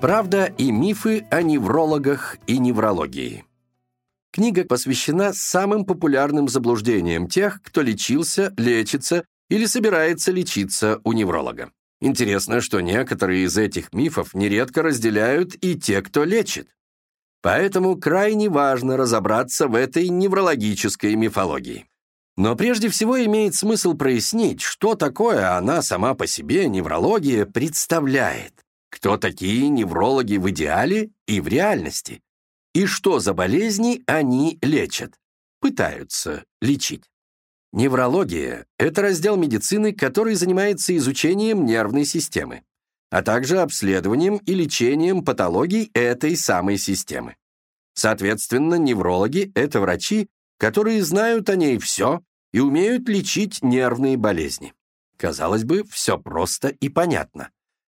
Правда и мифы о неврологах и неврологии. Книга посвящена самым популярным заблуждениям тех, кто лечился, лечится или собирается лечиться у невролога. Интересно, что некоторые из этих мифов нередко разделяют и те, кто лечит. Поэтому крайне важно разобраться в этой неврологической мифологии. Но прежде всего имеет смысл прояснить, что такое она сама по себе, неврология, представляет. Кто такие неврологи в идеале и в реальности? И что за болезни они лечат? Пытаются лечить. Неврология – это раздел медицины, который занимается изучением нервной системы, а также обследованием и лечением патологий этой самой системы. Соответственно, неврологи – это врачи, которые знают о ней все и умеют лечить нервные болезни. Казалось бы, все просто и понятно.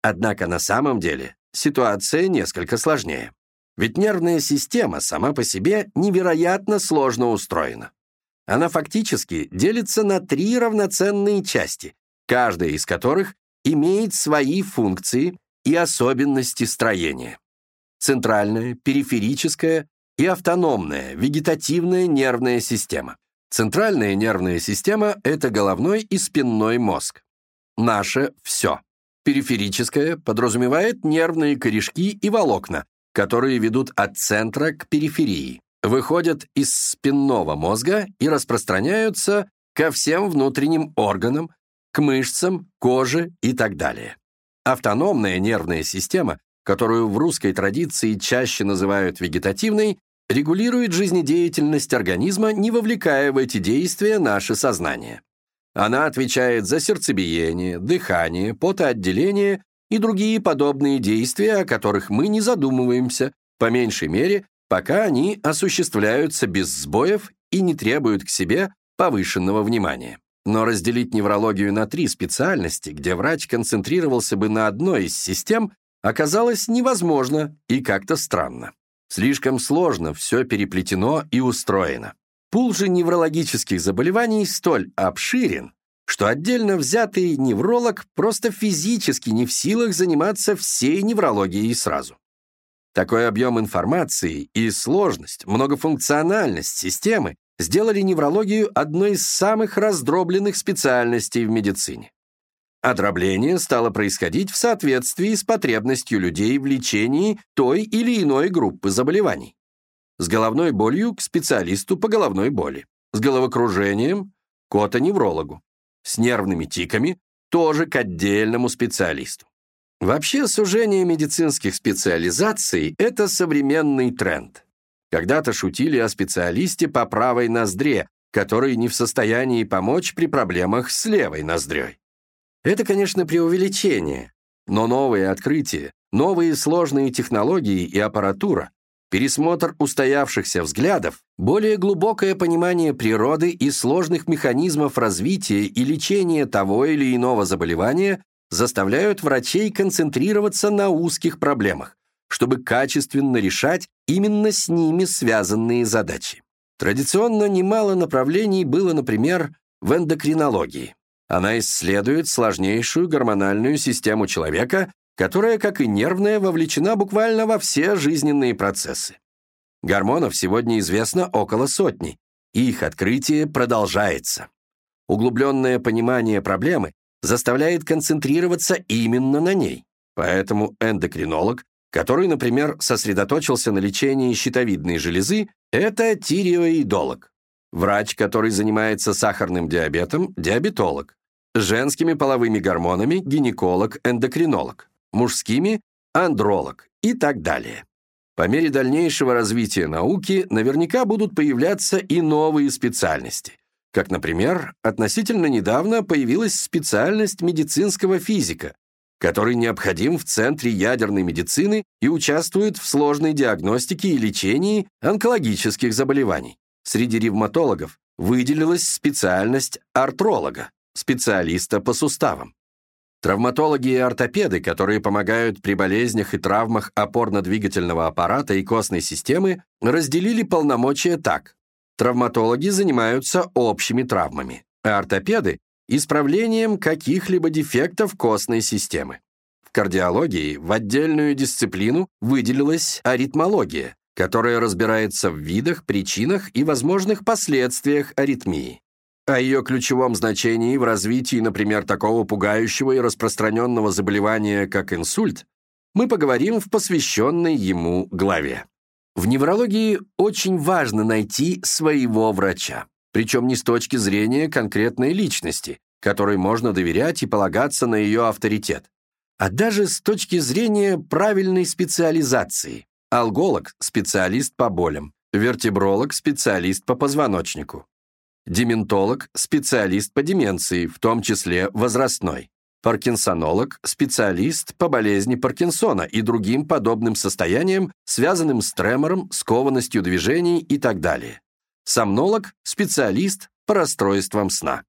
Однако на самом деле ситуация несколько сложнее. Ведь нервная система сама по себе невероятно сложно устроена. Она фактически делится на три равноценные части, каждая из которых имеет свои функции и особенности строения. Центральная, периферическая и автономная вегетативная нервная система. Центральная нервная система – это головной и спинной мозг. Наше все. Периферическая подразумевает нервные корешки и волокна, которые ведут от центра к периферии, выходят из спинного мозга и распространяются ко всем внутренним органам, к мышцам, коже и так далее. Автономная нервная система, которую в русской традиции чаще называют вегетативной, регулирует жизнедеятельность организма, не вовлекая в эти действия наше сознание. Она отвечает за сердцебиение, дыхание, потоотделение и другие подобные действия, о которых мы не задумываемся, по меньшей мере, пока они осуществляются без сбоев и не требуют к себе повышенного внимания. Но разделить неврологию на три специальности, где врач концентрировался бы на одной из систем, оказалось невозможно и как-то странно. Слишком сложно все переплетено и устроено. Пул же неврологических заболеваний столь обширен, что отдельно взятый невролог просто физически не в силах заниматься всей неврологией сразу. Такой объем информации и сложность, многофункциональность системы сделали неврологию одной из самых раздробленных специальностей в медицине. Дробление стало происходить в соответствии с потребностью людей в лечении той или иной группы заболеваний. С головной болью к специалисту по головной боли. С головокружением – к отоневрологу. С нервными тиками – тоже к отдельному специалисту. Вообще, сужение медицинских специализаций – это современный тренд. Когда-то шутили о специалисте по правой ноздре, который не в состоянии помочь при проблемах с левой ноздрёй. Это, конечно, преувеличение, но новые открытия, новые сложные технологии и аппаратура пересмотр устоявшихся взглядов, более глубокое понимание природы и сложных механизмов развития и лечения того или иного заболевания заставляют врачей концентрироваться на узких проблемах, чтобы качественно решать именно с ними связанные задачи. Традиционно немало направлений было, например, в эндокринологии. Она исследует сложнейшую гормональную систему человека которая, как и нервная, вовлечена буквально во все жизненные процессы. Гормонов сегодня известно около сотни, и их открытие продолжается. Углубленное понимание проблемы заставляет концентрироваться именно на ней. Поэтому эндокринолог, который, например, сосредоточился на лечении щитовидной железы, это тиреоидолог. Врач, который занимается сахарным диабетом, диабетолог. Женскими половыми гормонами – гинеколог-эндокринолог мужскими – андролог и так далее. По мере дальнейшего развития науки наверняка будут появляться и новые специальности. Как, например, относительно недавно появилась специальность медицинского физика, который необходим в Центре ядерной медицины и участвует в сложной диагностике и лечении онкологических заболеваний. Среди ревматологов выделилась специальность артролога, специалиста по суставам. Травматологи и ортопеды, которые помогают при болезнях и травмах опорно-двигательного аппарата и костной системы, разделили полномочия так. Травматологи занимаются общими травмами, а ортопеды – исправлением каких-либо дефектов костной системы. В кардиологии в отдельную дисциплину выделилась аритмология, которая разбирается в видах, причинах и возможных последствиях аритмии. О ее ключевом значении в развитии, например, такого пугающего и распространенного заболевания, как инсульт, мы поговорим в посвященной ему главе. В неврологии очень важно найти своего врача, причем не с точки зрения конкретной личности, которой можно доверять и полагаться на ее авторитет, а даже с точки зрения правильной специализации. Алголог – специалист по болям, вертебролог – специалист по позвоночнику, дементолог – специалист по деменции, в том числе возрастной, Паркинсонолог – специалист по болезни Паркинсона и другим подобным состояниям, связанным с тремором, скованностью движений и так далее. Сомнолог – специалист по расстройствам сна.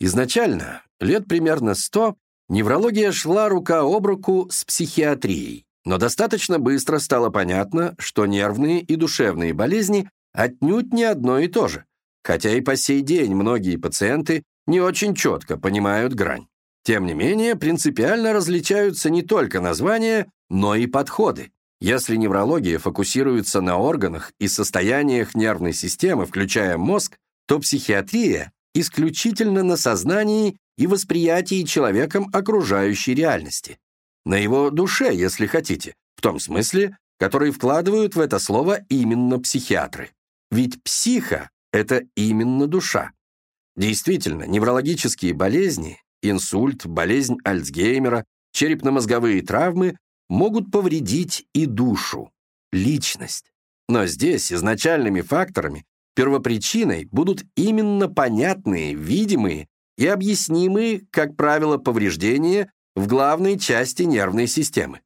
Изначально, лет примерно 100, неврология шла рука об руку с психиатрией, но достаточно быстро стало понятно, что нервные и душевные болезни отнюдь не одно и то же, хотя и по сей день многие пациенты не очень четко понимают грань. Тем не менее, принципиально различаются не только названия, но и подходы. Если неврология фокусируется на органах и состояниях нервной системы, включая мозг, то психиатрия исключительно на сознании и восприятии человеком окружающей реальности. На его душе, если хотите, в том смысле, который вкладывают в это слово именно психиатры. Ведь психа — это именно душа. Действительно, неврологические болезни инсульт, болезнь Альцгеймера, черепно-мозговые травмы могут повредить и душу, личность. Но здесь изначальными факторами, первопричиной будут именно понятные, видимые и объяснимые, как правило, повреждения в главной части нервной системы,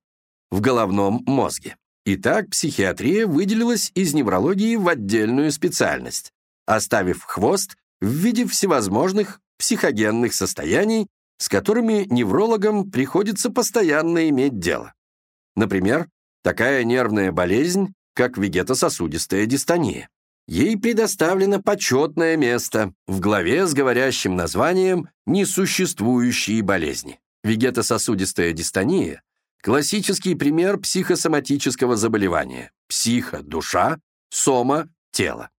в головном мозге. Итак, психиатрия выделилась из неврологии в отдельную специальность, оставив хвост в виде всевозможных психогенных состояний, с которыми неврологам приходится постоянно иметь дело. Например, такая нервная болезнь, как вегетососудистая дистония. Ей предоставлено почетное место в главе с говорящим названием «Несуществующие болезни». Вегетососудистая дистония – классический пример психосоматического заболевания. Психо – душа, сома – тело.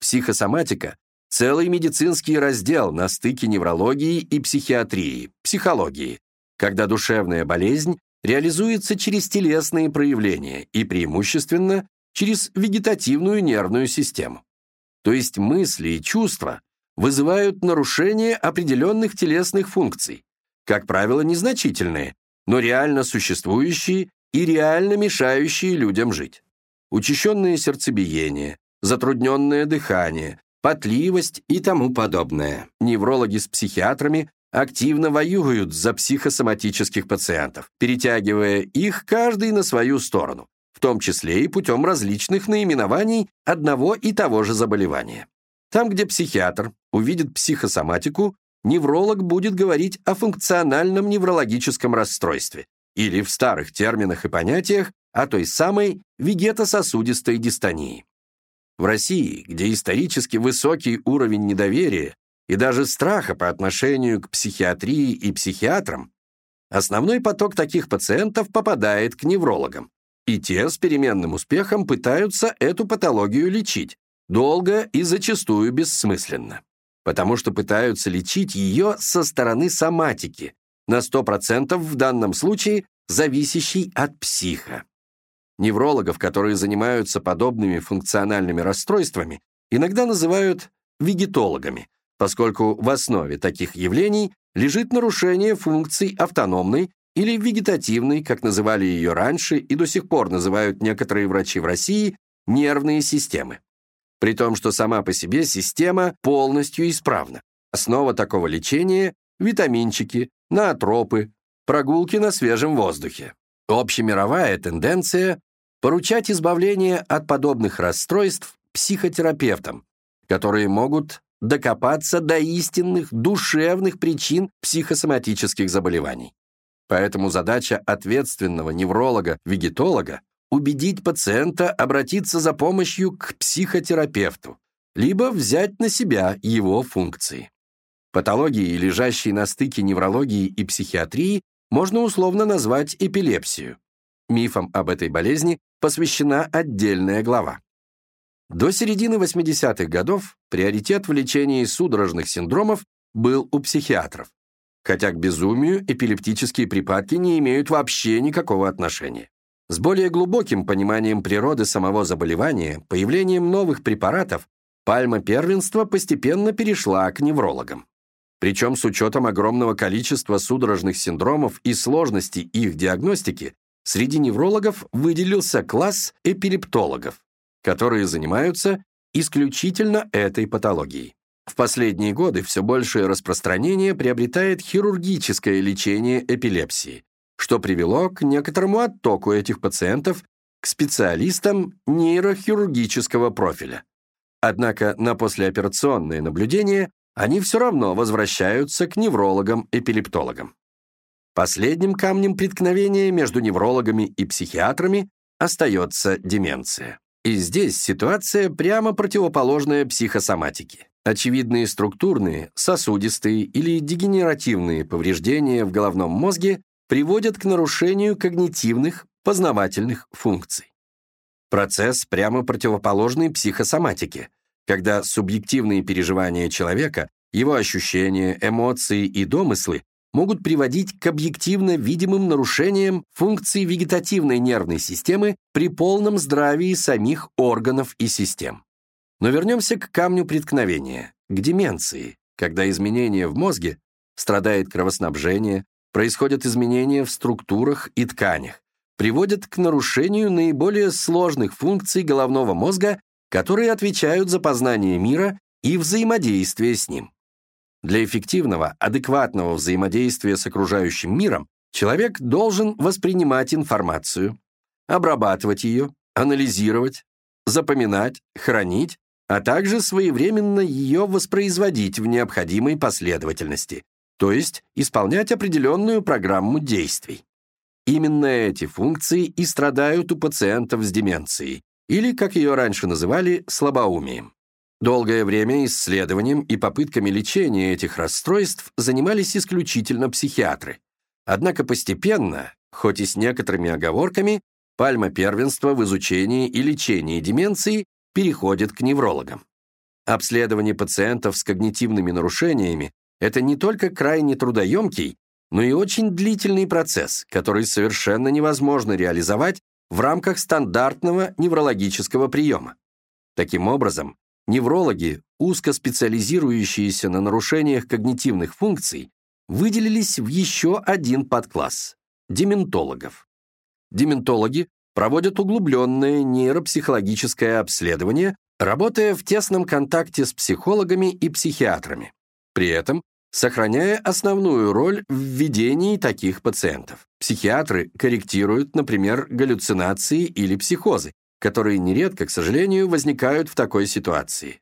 Психосоматика Целый медицинский раздел на стыке неврологии и психиатрии, психологии, когда душевная болезнь реализуется через телесные проявления и преимущественно через вегетативную нервную систему. То есть мысли и чувства вызывают нарушение определенных телесных функций, как правило, незначительные, но реально существующие и реально мешающие людям жить. Учащенное сердцебиение, затрудненное дыхание, потливость и тому подобное. Неврологи с психиатрами активно воюют за психосоматических пациентов, перетягивая их каждый на свою сторону, в том числе и путем различных наименований одного и того же заболевания. Там, где психиатр увидит психосоматику, невролог будет говорить о функциональном неврологическом расстройстве или в старых терминах и понятиях о той самой вегетососудистой дистонии. В России, где исторически высокий уровень недоверия и даже страха по отношению к психиатрии и психиатрам, основной поток таких пациентов попадает к неврологам, и те с переменным успехом пытаются эту патологию лечить, долго и зачастую бессмысленно, потому что пытаются лечить ее со стороны соматики, на 100% в данном случае зависящей от психа. Неврологов, которые занимаются подобными функциональными расстройствами, иногда называют вегетологами, поскольку в основе таких явлений лежит нарушение функций автономной или вегетативной, как называли ее раньше и до сих пор называют некоторые врачи в России, нервные системы. При том, что сама по себе система полностью исправна. Основа такого лечения – витаминчики, наотропы, прогулки на свежем воздухе. Общемировая тенденция поручать избавление от подобных расстройств психотерапевтам, которые могут докопаться до истинных душевных причин психосоматических заболеваний. Поэтому задача ответственного невролога-вегетолога убедить пациента обратиться за помощью к психотерапевту, либо взять на себя его функции. Патологии, лежащие на стыке неврологии и психиатрии, можно условно назвать эпилепсию. Мифам об этой болезни посвящена отдельная глава. До середины 80-х годов приоритет в лечении судорожных синдромов был у психиатров, хотя к безумию эпилептические припадки не имеют вообще никакого отношения. С более глубоким пониманием природы самого заболевания, появлением новых препаратов, пальма первенства постепенно перешла к неврологам. Причем с учетом огромного количества судорожных синдромов и сложности их диагностики, среди неврологов выделился класс эпилептологов, которые занимаются исключительно этой патологией. В последние годы все большее распространение приобретает хирургическое лечение эпилепсии, что привело к некоторому оттоку этих пациентов к специалистам нейрохирургического профиля. Однако на послеоперационное наблюдение они все равно возвращаются к неврологам-эпилептологам. Последним камнем преткновения между неврологами и психиатрами остается деменция. И здесь ситуация прямо противоположная психосоматике. Очевидные структурные, сосудистые или дегенеративные повреждения в головном мозге приводят к нарушению когнитивных, познавательных функций. Процесс прямо противоположный психосоматике, когда субъективные переживания человека, его ощущения, эмоции и домыслы могут приводить к объективно видимым нарушениям функций вегетативной нервной системы при полном здравии самих органов и систем. Но вернемся к камню преткновения, к деменции, когда изменения в мозге страдает кровоснабжение, происходят изменения в структурах и тканях, приводят к нарушению наиболее сложных функций головного мозга, которые отвечают за познание мира и взаимодействие с ним. Для эффективного, адекватного взаимодействия с окружающим миром человек должен воспринимать информацию, обрабатывать ее, анализировать, запоминать, хранить, а также своевременно ее воспроизводить в необходимой последовательности, то есть исполнять определенную программу действий. Именно эти функции и страдают у пациентов с деменцией, или, как ее раньше называли, слабоумием. Долгое время исследованием и попытками лечения этих расстройств занимались исключительно психиатры. Однако постепенно, хоть и с некоторыми оговорками, пальма первенства в изучении и лечении деменции переходит к неврологам. Обследование пациентов с когнитивными нарушениями это не только крайне трудоемкий, но и очень длительный процесс, который совершенно невозможно реализовать в рамках стандартного неврологического приема. Таким образом, неврологи, узко специализирующиеся на нарушениях когнитивных функций, выделились в еще один подкласс – дементологов. Дементологи проводят углубленное нейропсихологическое обследование, работая в тесном контакте с психологами и психиатрами при этом сохраняя основную роль в ведении таких пациентов. Психиатры корректируют, например, галлюцинации или психозы, которые нередко, к сожалению, возникают в такой ситуации.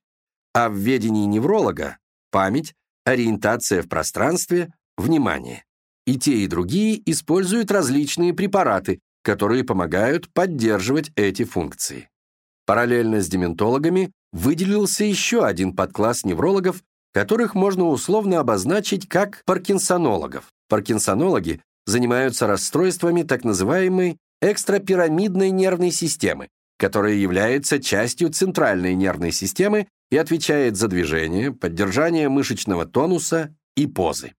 А в ведении невролога – память, ориентация в пространстве, внимание. И те, и другие используют различные препараты, которые помогают поддерживать эти функции. Параллельно с дементологами выделился еще один подкласс неврологов, которых можно условно обозначить как паркинсонологов. Паркинсонологи занимаются расстройствами так называемой экстрапирамидной нервной системы, которая является частью центральной нервной системы и отвечает за движение, поддержание мышечного тонуса и позы.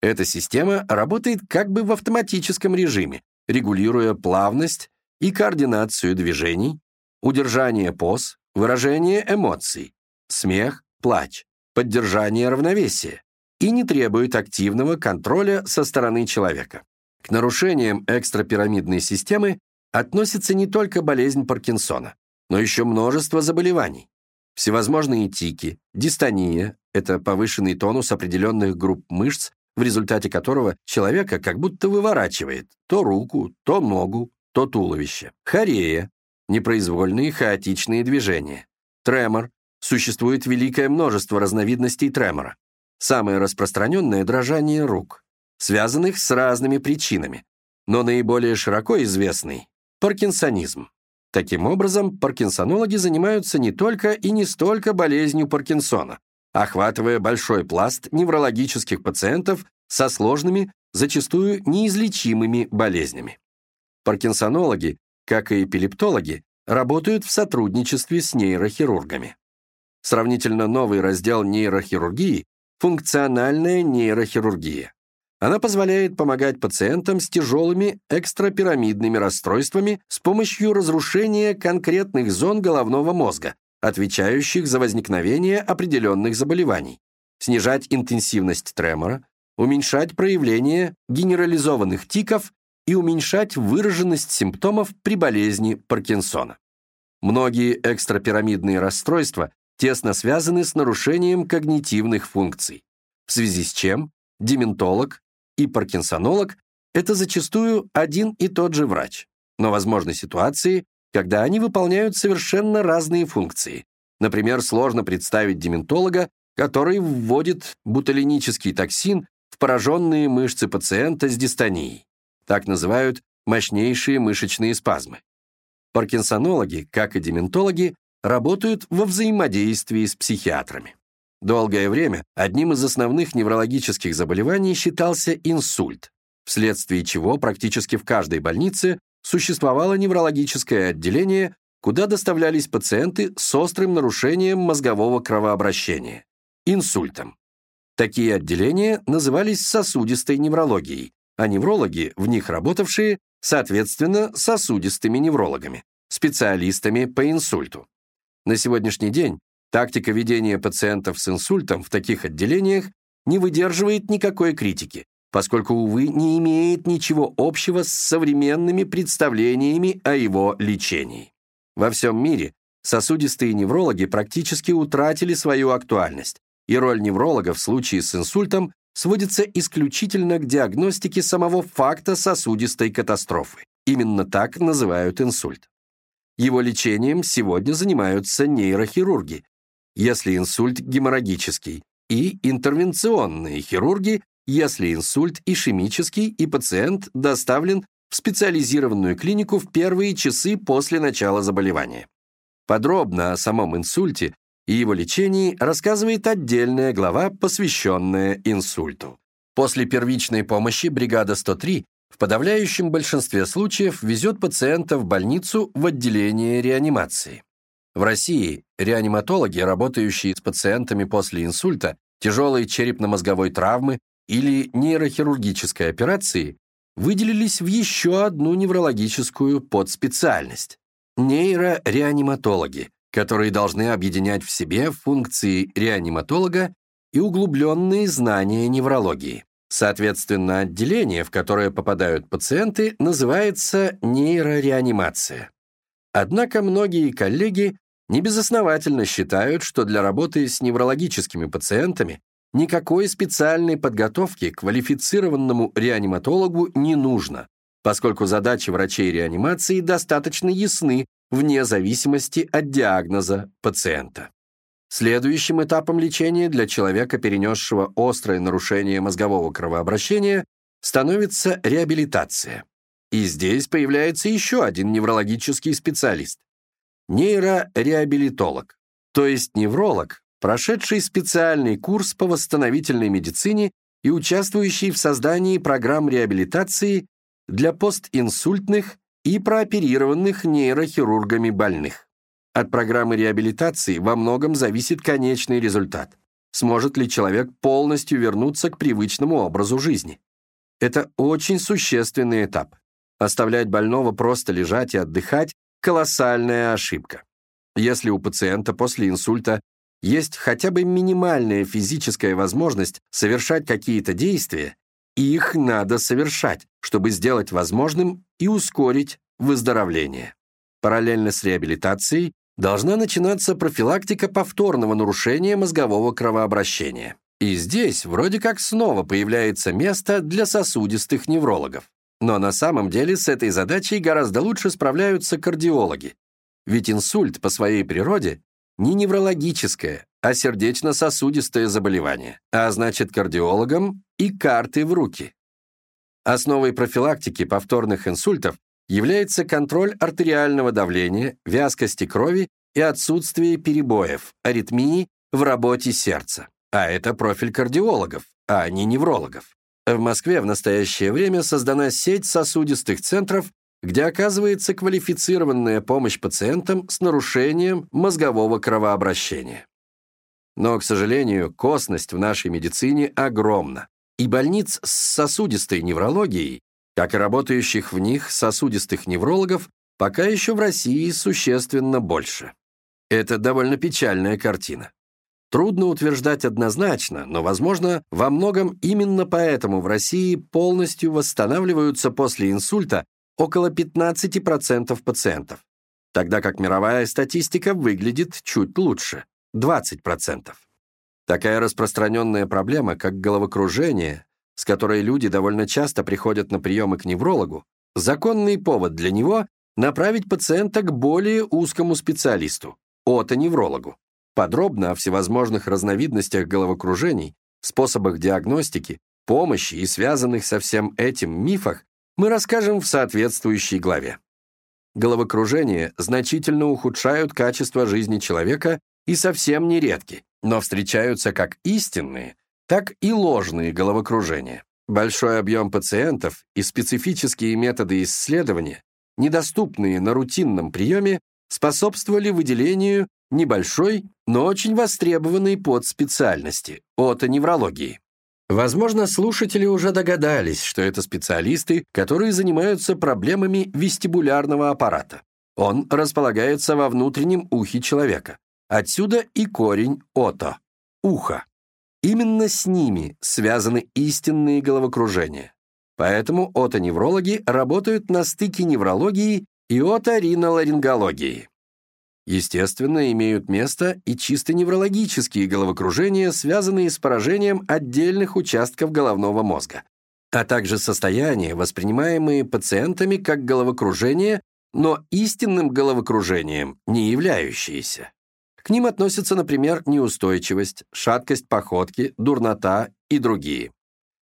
Эта система работает как бы в автоматическом режиме, регулируя плавность и координацию движений, удержание поз, выражение эмоций, смех, плач поддержание равновесия и не требует активного контроля со стороны человека. К нарушениям экстрапирамидной системы относится не только болезнь Паркинсона, но еще множество заболеваний. Всевозможные тики, дистония – это повышенный тонус определенных групп мышц, в результате которого человека как будто выворачивает то руку, то ногу, то туловище. Хорея – непроизвольные хаотичные движения. Тремор Существует великое множество разновидностей тремора. Самое распространенное – дрожание рук, связанных с разными причинами, но наиболее широко известный – паркинсонизм. Таким образом, паркинсонологи занимаются не только и не столько болезнью Паркинсона, охватывая большой пласт неврологических пациентов со сложными зачастую неизлечимыми болезнями. Паркинсонологи, как и эпилептологи, работают в сотрудничестве с нейрохирургами. Сравнительно новый раздел нейрохирургии – функциональная нейрохирургия. Она позволяет помогать пациентам с тяжелыми экстрапирамидными расстройствами с помощью разрушения конкретных зон головного мозга, отвечающих за возникновение определенных заболеваний, снижать интенсивность тремора, уменьшать проявление генерализованных тиков и уменьшать выраженность симптомов при болезни Паркинсона. Многие экстрапирамидные расстройства тесно связаны с нарушением когнитивных функций, в связи с чем дементолог и паркинсонолог – это зачастую один и тот же врач, но возможны ситуации, когда они выполняют совершенно разные функции. Например, сложно представить дементолога, который вводит буталинический токсин в пораженные мышцы пациента с дистонией. Так называют мощнейшие мышечные спазмы. Паркинсонологи, как и дементологи, работают во взаимодействии с психиатрами. Долгое время одним из основных неврологических заболеваний считался инсульт, вследствие чего практически в каждой больнице существовало неврологическое отделение, куда доставлялись пациенты с острым нарушением мозгового кровообращения – инсультом. Такие отделения назывались сосудистой неврологией, а неврологи, в них работавшие, соответственно, сосудистыми неврологами, специалистами по инсульту. На сегодняшний день Тактика ведения пациентов с инсультом в таких отделениях не выдерживает никакой критики, поскольку, увы, не имеет ничего общего с современными представлениями о его лечении. Во всем мире сосудистые неврологи практически утратили свою актуальность, и роль невролога в случае с инсультом сводится исключительно к диагностике самого факта сосудистой катастрофы. Именно так называют инсульт. Его лечением сегодня занимаются нейрохирурги, если инсульт геморрагический, и интервенционные хирурги, если инсульт ишемический и пациент доставлен в специализированную клинику в первые часы после начала заболевания. Подробно о самом инсульте и его лечении рассказывает отдельная глава, посвященная инсульту. После первичной помощи бригада 103 в подавляющем большинстве случаев везет пациента в больницу в отделение реанимации. В России реаниматологи, работающие с пациентами после инсульта, тяжелой черепно-мозговой травмы или нейрохирургической операции, выделились в еще одну неврологическую подспециальность – нейрореаниматологи, которые должны объединять в себе функции реаниматолога и углубленные знания неврологии. Соответственно, отделение, в которое попадают пациенты, называется нейрореанимация. Однако многие коллеги небезосновательно считают, что для работы с неврологическими пациентами никакой специальной подготовки квалифицированному реаниматологу не нужно, поскольку задачи врачей реанимации достаточно ясны вне зависимости от диагноза пациента. Следующим этапом лечения для человека, перенесшего острое нарушение мозгового кровообращения, становится реабилитация. И здесь появляется еще один неврологический специалист нейрореабилитолог, то есть невролог, прошедший специальный курс по восстановительной медицине и участвующий в создании программ реабилитации для постинсультных и прооперированных нейрохирургами больных. От программы реабилитации во многом зависит конечный результат. Сможет ли человек полностью вернуться к привычному образу жизни? Это очень существенный этап. Оставлять больного просто лежать и отдыхать колоссальная ошибка. Если у пациента после инсульта есть хотя бы минимальная физическая возможность совершать какие-то действия, их надо совершать, чтобы сделать возможным и ускорить выздоровление. Параллельно с реабилитацией должна начинаться профилактика повторного нарушения мозгового кровообращения. И здесь вроде как снова появляется место для сосудистых неврологов. Но на самом деле с этой задачей гораздо лучше справляются кардиологи. Ведь инсульт по своей природе не неврологическое, а сердечно-сосудистое заболевание, а значит кардиологам и карты в руки. Основой профилактики повторных инсультов является контроль артериального давления, вязкости крови и отсутствие перебоев, аритмии в работе сердца. А это профиль кардиологов, а не неврологов. В Москве в настоящее время создана сеть сосудистых центров, где оказывается квалифицированная помощь пациентам с нарушением мозгового кровообращения. Но, к сожалению, косность в нашей медицине огромна, и больниц с сосудистой неврологией, как и работающих в них сосудистых неврологов, пока еще в России существенно больше. Это довольно печальная картина. Трудно утверждать однозначно, но, возможно, во многом именно поэтому в России полностью восстанавливаются после инсульта около 15% пациентов, тогда как мировая статистика выглядит чуть лучше – 20%. Такая распространенная проблема, как головокружение, с которой люди довольно часто приходят на приемы к неврологу, законный повод для него – направить пациента к более узкому специалисту – отоневрологу. Подробно о всевозможных разновидностях головокружений, способах диагностики, помощи и связанных со всем этим мифах мы расскажем в соответствующей главе. Головокружения значительно ухудшают качество жизни человека и совсем нередки, но встречаются как истинные, так и ложные головокружения. Большой объем пациентов и специфические методы исследования, недоступные на рутинном приеме, способствовали выделению небольшой, но очень востребованной подспециальности – отоневрологии. Возможно, слушатели уже догадались, что это специалисты, которые занимаются проблемами вестибулярного аппарата. Он располагается во внутреннем ухе человека. Отсюда и корень ото – ухо. Именно с ними связаны истинные головокружения. Поэтому отоневрологи работают на стыке неврологии и оториноларингологии. Естественно, имеют место и чисто неврологические головокружения, связанные с поражением отдельных участков головного мозга, а также состояния, воспринимаемые пациентами как головокружение, но истинным головокружением не являющиеся. К ним относятся, например, неустойчивость, шаткость походки, дурнота и другие.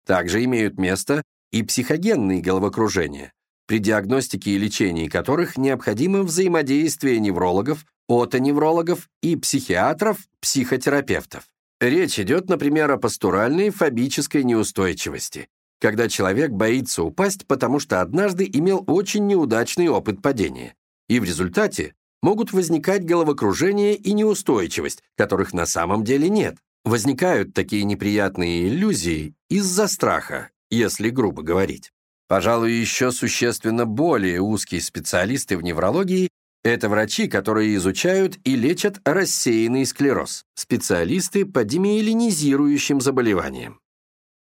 Также имеют место и психогенные головокружения, при диагностике и лечении которых необходимо взаимодействие неврологов, отоневрологов и психиатров, психотерапевтов. Речь идет, например, о постуральной фобической неустойчивости, когда человек боится упасть, потому что однажды имел очень неудачный опыт падения. И в результате могут возникать головокружение и неустойчивость, которых на самом деле нет. Возникают такие неприятные иллюзии из-за страха, если грубо говорить. Пожалуй, еще существенно более узкие специалисты в неврологии – это врачи, которые изучают и лечат рассеянный склероз, специалисты по демиелинизирующим заболеваниям.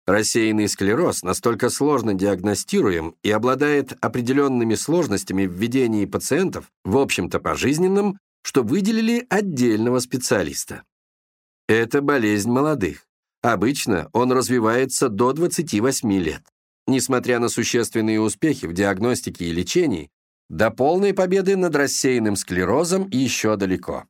Рассеянный склероз настолько сложно диагностируем и обладает определенными сложностями в ведении пациентов, в общем-то пожизненном, что выделили отдельного специалиста. Это болезнь молодых. Обычно он развивается до 28 лет. Несмотря на существенные успехи в диагностике и лечении, до полной победы над рассеянным склерозом еще далеко.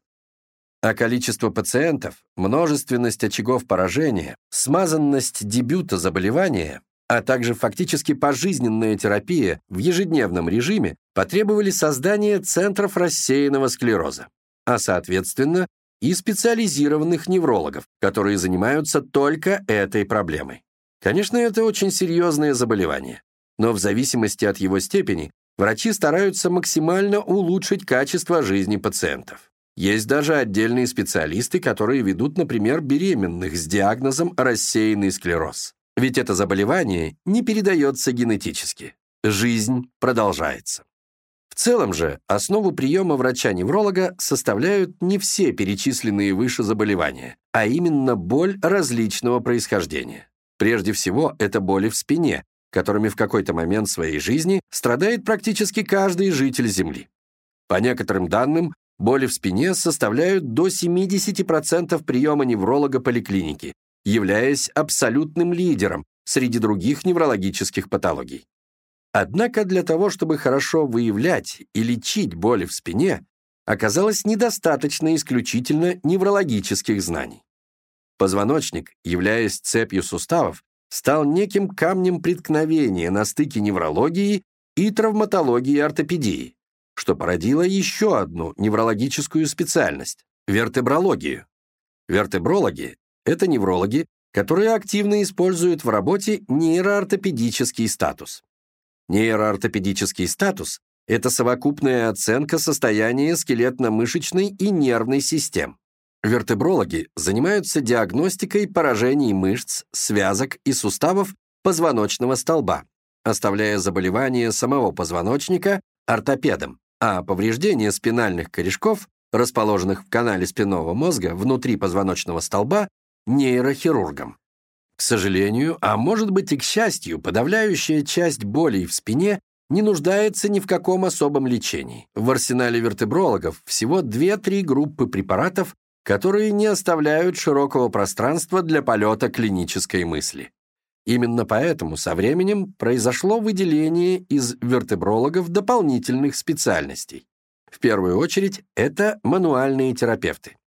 А количество пациентов, множественность очагов поражения, смазанность дебюта заболевания, а также фактически пожизненная терапия в ежедневном режиме потребовали создания центров рассеянного склероза, а, соответственно, и специализированных неврологов, которые занимаются только этой проблемой. Конечно, это очень серьезное заболевание, но в зависимости от его степени врачи стараются максимально улучшить качество жизни пациентов. Есть даже отдельные специалисты, которые ведут, например, беременных с диагнозом рассеянный склероз. Ведь это заболевание не передается генетически. Жизнь продолжается. В целом же основу приема врача-невролога составляют не все перечисленные выше заболевания, а именно боль различного происхождения. Прежде всего, это боли в спине, которыми в какой-то момент своей жизни страдает практически каждый житель Земли. По некоторым данным, боли в спине составляют до 70% приема невролога поликлиники, являясь абсолютным лидером среди других неврологических патологий. Однако для того, чтобы хорошо выявлять и лечить боли в спине, оказалось недостаточно исключительно неврологических знаний. Позвоночник, являясь цепью суставов, стал неким камнем преткновения на стыке неврологии и травматологии и ортопедии, что породило еще одну неврологическую специальность – вертебрологию. Вертебрологи – это неврологи, которые активно используют в работе нейроортопедический статус. Нейроортопедический статус – это совокупная оценка состояния скелетно-мышечной и нервной систем. Вертебрологи занимаются диагностикой поражений мышц, связок и суставов позвоночного столба, оставляя заболевания самого позвоночника ортопедам, а повреждения спинальных корешков, расположенных в канале спинного мозга внутри позвоночного столба, нейрохирургам. К сожалению, а может быть и к счастью, подавляющая часть болей в спине не нуждается ни в каком особом лечении. В арсенале вертебрологов всего 2-3 группы препаратов, которые не оставляют широкого пространства для полета клинической мысли. Именно поэтому со временем произошло выделение из вертебрологов дополнительных специальностей. В первую очередь, это мануальные терапевты.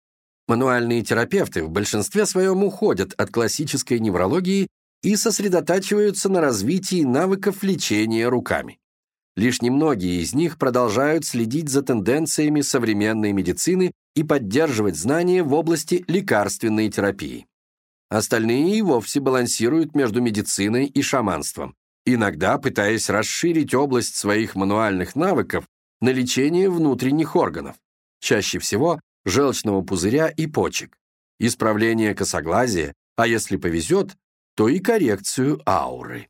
Мануальные терапевты в большинстве своем уходят от классической неврологии и сосредотачиваются на развитии навыков лечения руками. Лишь немногие из них продолжают следить за тенденциями современной медицины и поддерживать знания в области лекарственной терапии. Остальные и вовсе балансируют между медициной и шаманством, иногда пытаясь расширить область своих мануальных навыков на лечение внутренних органов, чаще всего желчного пузыря и почек, исправление косоглазия, а если повезет, то и коррекцию ауры.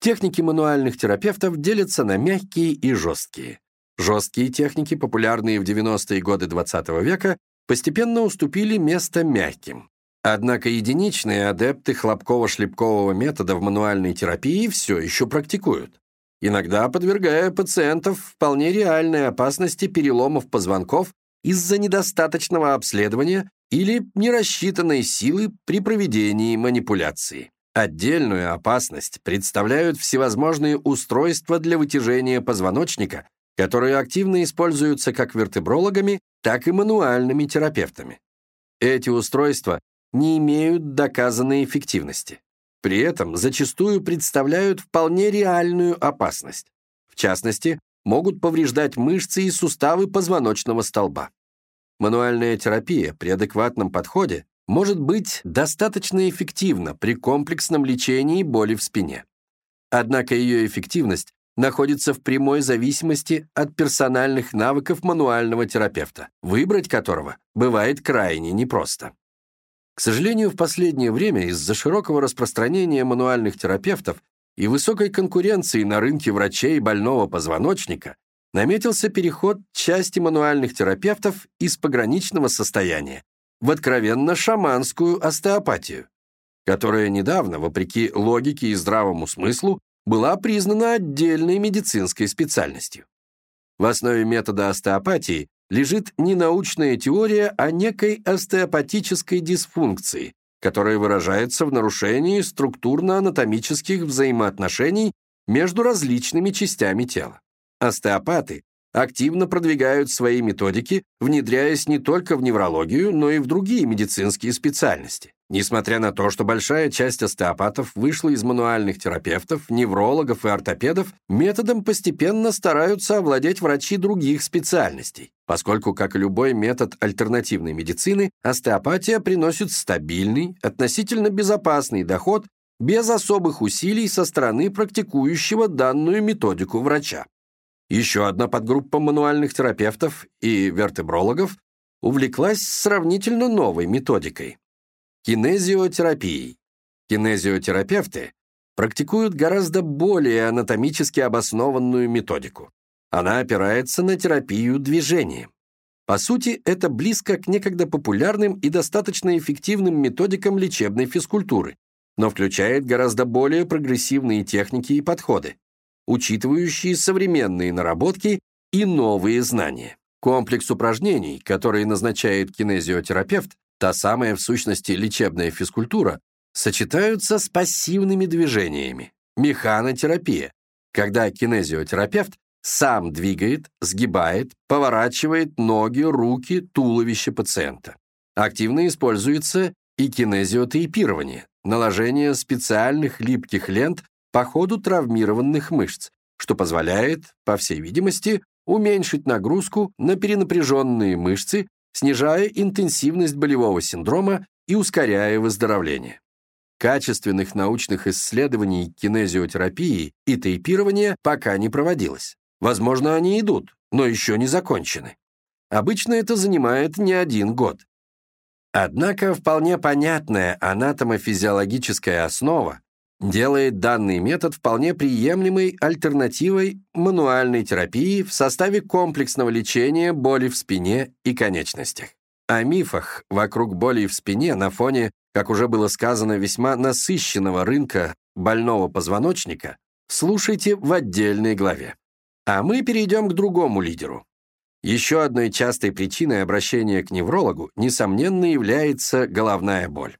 Техники мануальных терапевтов делятся на мягкие и жесткие. Жесткие техники, популярные в 90-е годы XX -го века, постепенно уступили место мягким. Однако единичные адепты хлопково-шлепкового метода в мануальной терапии все еще практикуют, иногда подвергая пациентов вполне реальной опасности переломов позвонков из-за недостаточного обследования или нерассчитанной силы при проведении манипуляции. Отдельную опасность представляют всевозможные устройства для вытяжения позвоночника, которые активно используются как вертебрологами, так и мануальными терапевтами. Эти устройства не имеют доказанной эффективности. При этом зачастую представляют вполне реальную опасность. В частности, могут повреждать мышцы и суставы позвоночного столба. Мануальная терапия при адекватном подходе может быть достаточно эффективна при комплексном лечении боли в спине. Однако ее эффективность находится в прямой зависимости от персональных навыков мануального терапевта, выбрать которого бывает крайне непросто. К сожалению, в последнее время из-за широкого распространения мануальных терапевтов и высокой конкуренции на рынке врачей больного позвоночника наметился переход части мануальных терапевтов из пограничного состояния в откровенно шаманскую остеопатию, которая недавно, вопреки логике и здравому смыслу, была признана отдельной медицинской специальностью. В основе метода остеопатии лежит не научная теория, а некой остеопатической дисфункции, которая выражается в нарушении структурно-анатомических взаимоотношений между различными частями тела. Остеопаты активно продвигают свои методики, внедряясь не только в неврологию, но и в другие медицинские специальности. Несмотря на то, что большая часть остеопатов вышла из мануальных терапевтов, неврологов и ортопедов, методом постепенно стараются овладеть врачи других специальностей, поскольку, как и любой метод альтернативной медицины, остеопатия приносит стабильный, относительно безопасный доход без особых усилий со стороны практикующего данную методику врача. Еще одна подгруппа мануальных терапевтов и вертебрологов увлеклась сравнительно новой методикой Кинезиотерапией. Кинезиотерапевты практикуют гораздо более анатомически обоснованную методику. Она опирается на терапию движением. По сути, это близко к некогда популярным и достаточно эффективным методикам лечебной физкультуры, но включает гораздо более прогрессивные техники и подходы, учитывающие современные наработки и новые знания. Комплекс упражнений, которые назначает кинезиотерапевт, та самая в сущности лечебная физкультура, сочетаются с пассивными движениями, механотерапия, когда кинезиотерапевт сам двигает, сгибает, поворачивает ноги, руки, туловище пациента. Активно используется и кинезиотейпирование, наложение специальных липких лент по ходу травмированных мышц, что позволяет, по всей видимости, уменьшить нагрузку на перенапряженные мышцы снижая интенсивность болевого синдрома и ускоряя выздоровление. качественных научных исследований кинезиотерапии и тейпирования пока не проводилось. Возможно, они идут, но еще не закончены. Обычно это занимает не один год. Однако вполне понятная анатомофизиологическая основа делает данный метод вполне приемлемой альтернативой мануальной терапии в составе комплексного лечения боли в спине и конечностях. О мифах вокруг боли в спине на фоне, как уже было сказано, весьма насыщенного рынка больного позвоночника слушайте в отдельной главе. А мы перейдем к другому лидеру. Еще одной частой причиной обращения к неврологу, несомненно, является головная боль.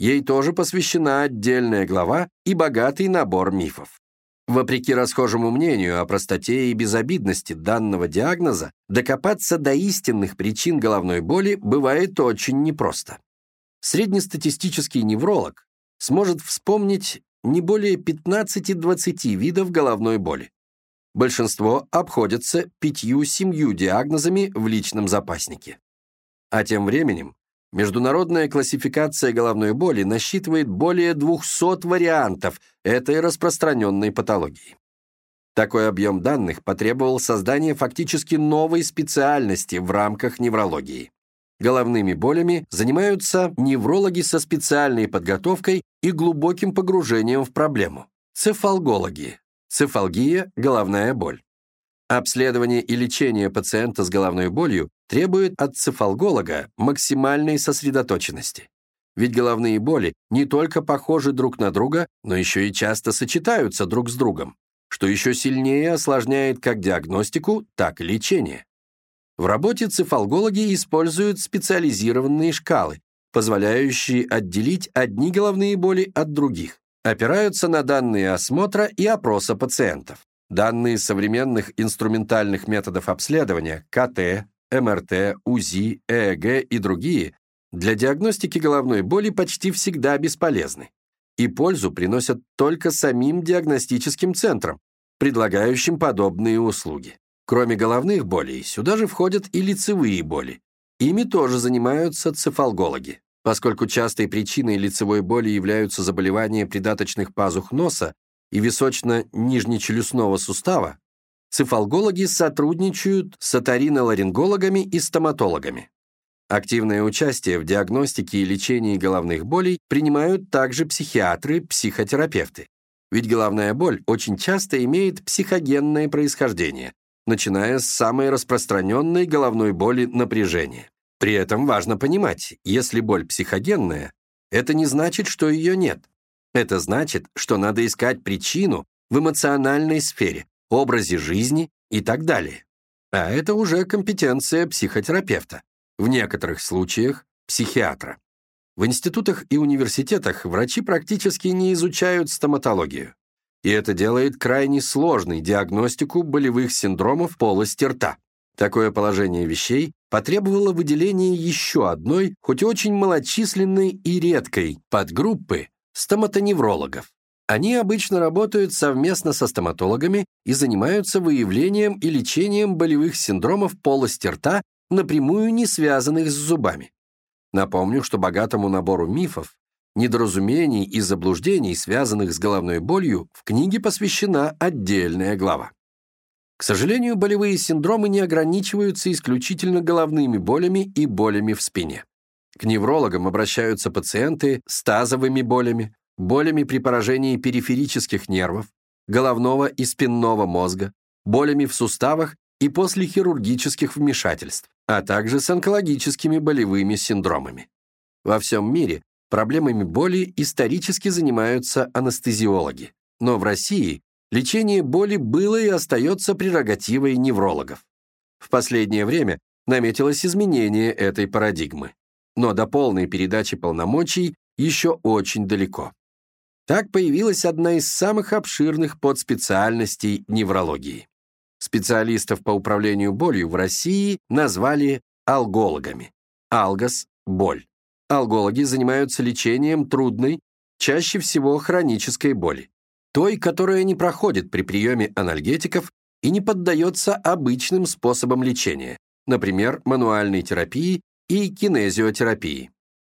Ей тоже посвящена отдельная глава и богатый набор мифов. Вопреки расхожему мнению о простоте и безобидности данного диагноза, докопаться до истинных причин головной боли бывает очень непросто. Среднестатистический невролог сможет вспомнить не более 15-20 видов головной боли. Большинство обходятся пятью-семью диагнозами в личном запаснике. А тем временем Международная классификация головной боли насчитывает более 200 вариантов этой распространенной патологии. Такой объем данных потребовал создания фактически новой специальности в рамках неврологии. Головными болями занимаются неврологи со специальной подготовкой и глубоким погружением в проблему. Цефалгологи. Цефалгия – головная боль. Обследование и лечение пациента с головной болью требует от цефалголога максимальной сосредоточенности. Ведь головные боли не только похожи друг на друга, но еще и часто сочетаются друг с другом, что еще сильнее осложняет как диагностику, так и лечение. В работе цефалгологи используют специализированные шкалы, позволяющие отделить одни головные боли от других, опираются на данные осмотра и опроса пациентов. Данные современных инструментальных методов обследования КТ, МРТ, УЗИ, ЭЭГ и другие для диагностики головной боли почти всегда бесполезны и пользу приносят только самим диагностическим центрам, предлагающим подобные услуги. Кроме головных болей, сюда же входят и лицевые боли. Ими тоже занимаются цефалгологи. Поскольку частой причиной лицевой боли являются заболевания придаточных пазух носа, и височно-нижнечелюстного сустава, цефалгологи сотрудничают с оториноларингологами и стоматологами. Активное участие в диагностике и лечении головных болей принимают также психиатры, психотерапевты. Ведь головная боль очень часто имеет психогенное происхождение, начиная с самой распространенной головной боли напряжения. При этом важно понимать, если боль психогенная, это не значит, что ее нет. Это значит, что надо искать причину в эмоциональной сфере, образе жизни и так далее. А это уже компетенция психотерапевта, в некоторых случаях психиатра. В институтах и университетах врачи практически не изучают стоматологию. И это делает крайне сложной диагностику болевых синдромов полости рта. Такое положение вещей потребовало выделения еще одной, хоть очень малочисленной и редкой, подгруппы стоматоневрологов. Они обычно работают совместно со стоматологами и занимаются выявлением и лечением болевых синдромов полости рта, напрямую не связанных с зубами. Напомню, что богатому набору мифов, недоразумений и заблуждений, связанных с головной болью, в книге посвящена отдельная глава. К сожалению, болевые синдромы не ограничиваются исключительно головными болями и болями в спине. К неврологам обращаются пациенты с тазовыми болями, болями при поражении периферических нервов, головного и спинного мозга, болями в суставах и после хирургических вмешательств, а также с онкологическими болевыми синдромами. Во всем мире проблемами боли исторически занимаются анестезиологи, но в России лечение боли было и остается прерогативой неврологов. В последнее время наметилось изменение этой парадигмы но до полной передачи полномочий еще очень далеко. Так появилась одна из самых обширных подспециальностей неврологии. Специалистов по управлению болью в России назвали алгологами. Алгос – боль. Алгологи занимаются лечением трудной, чаще всего хронической боли, той, которая не проходит при приеме анальгетиков и не поддается обычным способам лечения, например, мануальной терапии и кинезиотерапии.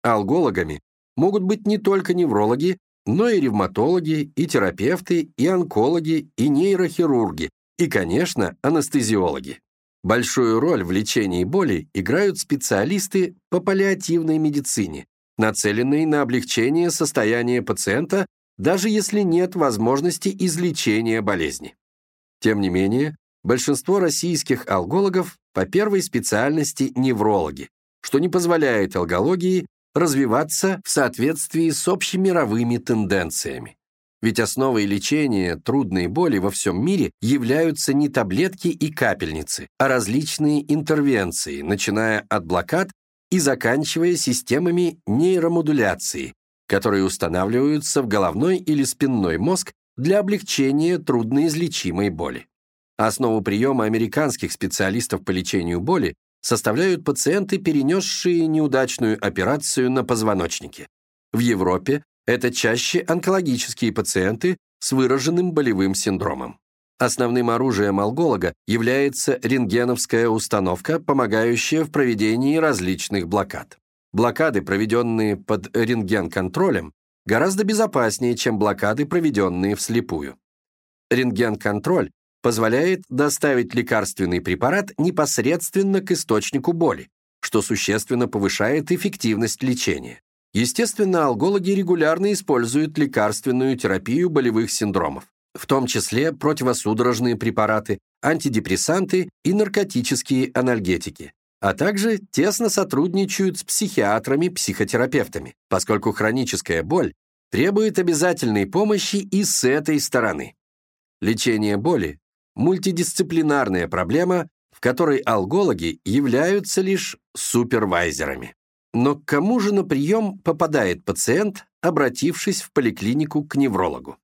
Алгологами могут быть не только неврологи, но и ревматологи, и терапевты, и онкологи, и нейрохирурги, и, конечно, анестезиологи. Большую роль в лечении боли играют специалисты по паллиативной медицине, нацеленные на облегчение состояния пациента, даже если нет возможности излечения болезни. Тем не менее, большинство российских алгологов по первой специальности неврологи, что не позволяет алгологии развиваться в соответствии с общемировыми тенденциями. Ведь основой лечения трудной боли во всем мире являются не таблетки и капельницы, а различные интервенции, начиная от блокад и заканчивая системами нейромодуляции, которые устанавливаются в головной или спинной мозг для облегчения трудноизлечимой боли. Основу приема американских специалистов по лечению боли составляют пациенты, перенесшие неудачную операцию на позвоночнике. В Европе это чаще онкологические пациенты с выраженным болевым синдромом. Основным оружием алголога является рентгеновская установка, помогающая в проведении различных блокад. Блокады, проведенные под рентген-контролем, гораздо безопаснее, чем блокады, проведенные вслепую. Рентген-контроль позволяет доставить лекарственный препарат непосредственно к источнику боли, что существенно повышает эффективность лечения. Естественно, алгологи регулярно используют лекарственную терапию болевых синдромов, в том числе противосудорожные препараты, антидепрессанты и наркотические анальгетики, а также тесно сотрудничают с психиатрами-психотерапевтами, поскольку хроническая боль требует обязательной помощи и с этой стороны. Лечение боли мультидисциплинарная проблема, в которой алгологи являются лишь супервайзерами. Но к кому же на прием попадает пациент, обратившись в поликлинику к неврологу?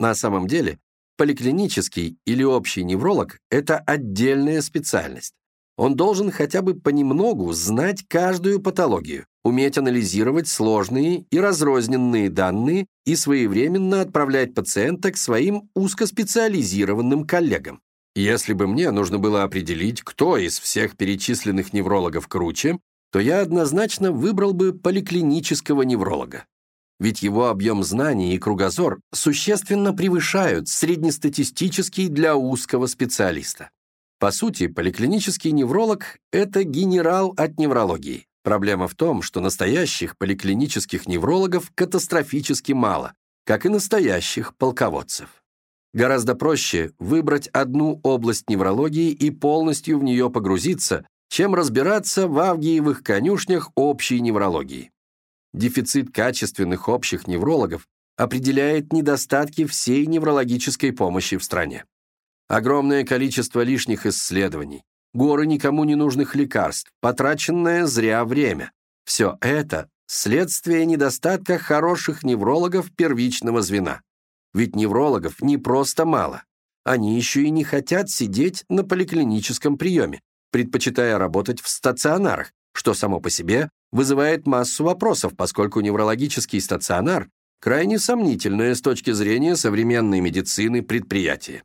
На самом деле, поликлинический или общий невролог – это отдельная специальность. Он должен хотя бы понемногу знать каждую патологию, уметь анализировать сложные и разрозненные данные и своевременно отправлять пациента к своим узкоспециализированным коллегам. Если бы мне нужно было определить, кто из всех перечисленных неврологов круче, то я однозначно выбрал бы поликлинического невролога. Ведь его объем знаний и кругозор существенно превышают среднестатистический для узкого специалиста. По сути, поликлинический невролог – это генерал от неврологии. Проблема в том, что настоящих поликлинических неврологов катастрофически мало, как и настоящих полководцев. Гораздо проще выбрать одну область неврологии и полностью в нее погрузиться, чем разбираться в авгиевых конюшнях общей неврологии. Дефицит качественных общих неврологов определяет недостатки всей неврологической помощи в стране. Огромное количество лишних исследований, горы никому не нужных лекарств, потраченное зря время. Все это – следствие недостатка хороших неврологов первичного звена. Ведь неврологов не просто мало. Они еще и не хотят сидеть на поликлиническом приеме, предпочитая работать в стационарах, что само по себе вызывает массу вопросов, поскольку неврологический стационар – крайне сомнительное с точки зрения современной медицины предприятие.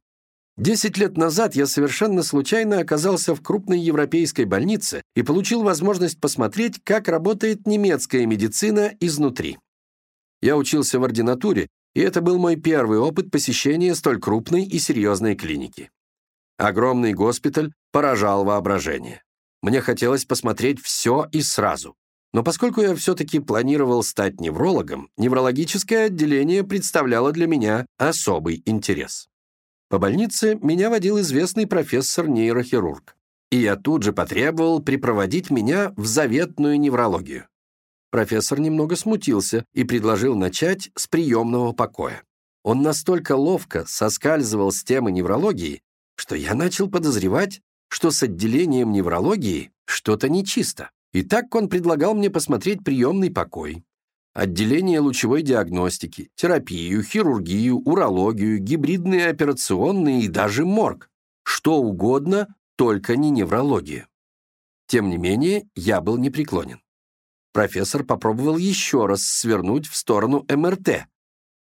Десять лет назад я совершенно случайно оказался в крупной европейской больнице и получил возможность посмотреть, как работает немецкая медицина изнутри. Я учился в ординатуре, и это был мой первый опыт посещения столь крупной и серьезной клиники. Огромный госпиталь поражал воображение. Мне хотелось посмотреть все и сразу. Но поскольку я все-таки планировал стать неврологом, неврологическое отделение представляло для меня особый интерес. По больнице меня водил известный профессор-нейрохирург, и я тут же потребовал припроводить меня в заветную неврологию. Профессор немного смутился и предложил начать с приемного покоя. Он настолько ловко соскальзывал с темы неврологии, что я начал подозревать, что с отделением неврологии что-то нечисто. И так он предлагал мне посмотреть приемный покой, отделение лучевой диагностики, терапию, хирургию, урологию, гибридные операционные и даже морг. Что угодно, только не неврологию. Тем не менее, я был непреклонен. Профессор попробовал еще раз свернуть в сторону МРТ,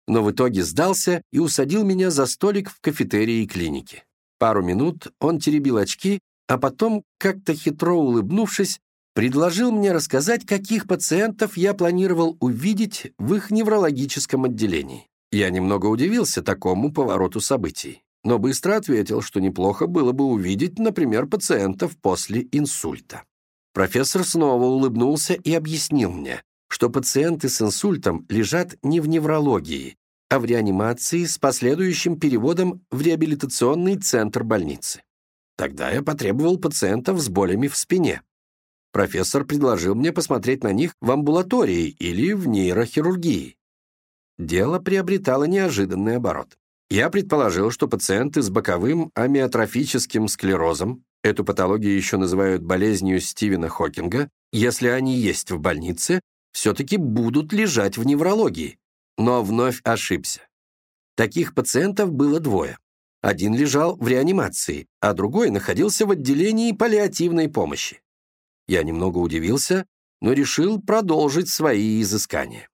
но в итоге сдался и усадил меня за столик в кафетерии клиники. Пару минут он теребил очки, а потом, как-то хитро улыбнувшись, предложил мне рассказать, каких пациентов я планировал увидеть в их неврологическом отделении. Я немного удивился такому повороту событий, но быстро ответил, что неплохо было бы увидеть, например, пациентов после инсульта. Профессор снова улыбнулся и объяснил мне, что пациенты с инсультом лежат не в неврологии, а в реанимации с последующим переводом в реабилитационный центр больницы. Тогда я потребовал пациентов с болями в спине. Профессор предложил мне посмотреть на них в амбулатории или в нейрохирургии. Дело приобретало неожиданный оборот. Я предположил, что пациенты с боковым амиотрофическим склерозом, эту патологию еще называют болезнью Стивена Хокинга, если они есть в больнице, все-таки будут лежать в неврологии. Но вновь ошибся. Таких пациентов было двое. Один лежал в реанимации, а другой находился в отделении паллиативной помощи. Я немного удивился, но решил продолжить свои изыскания.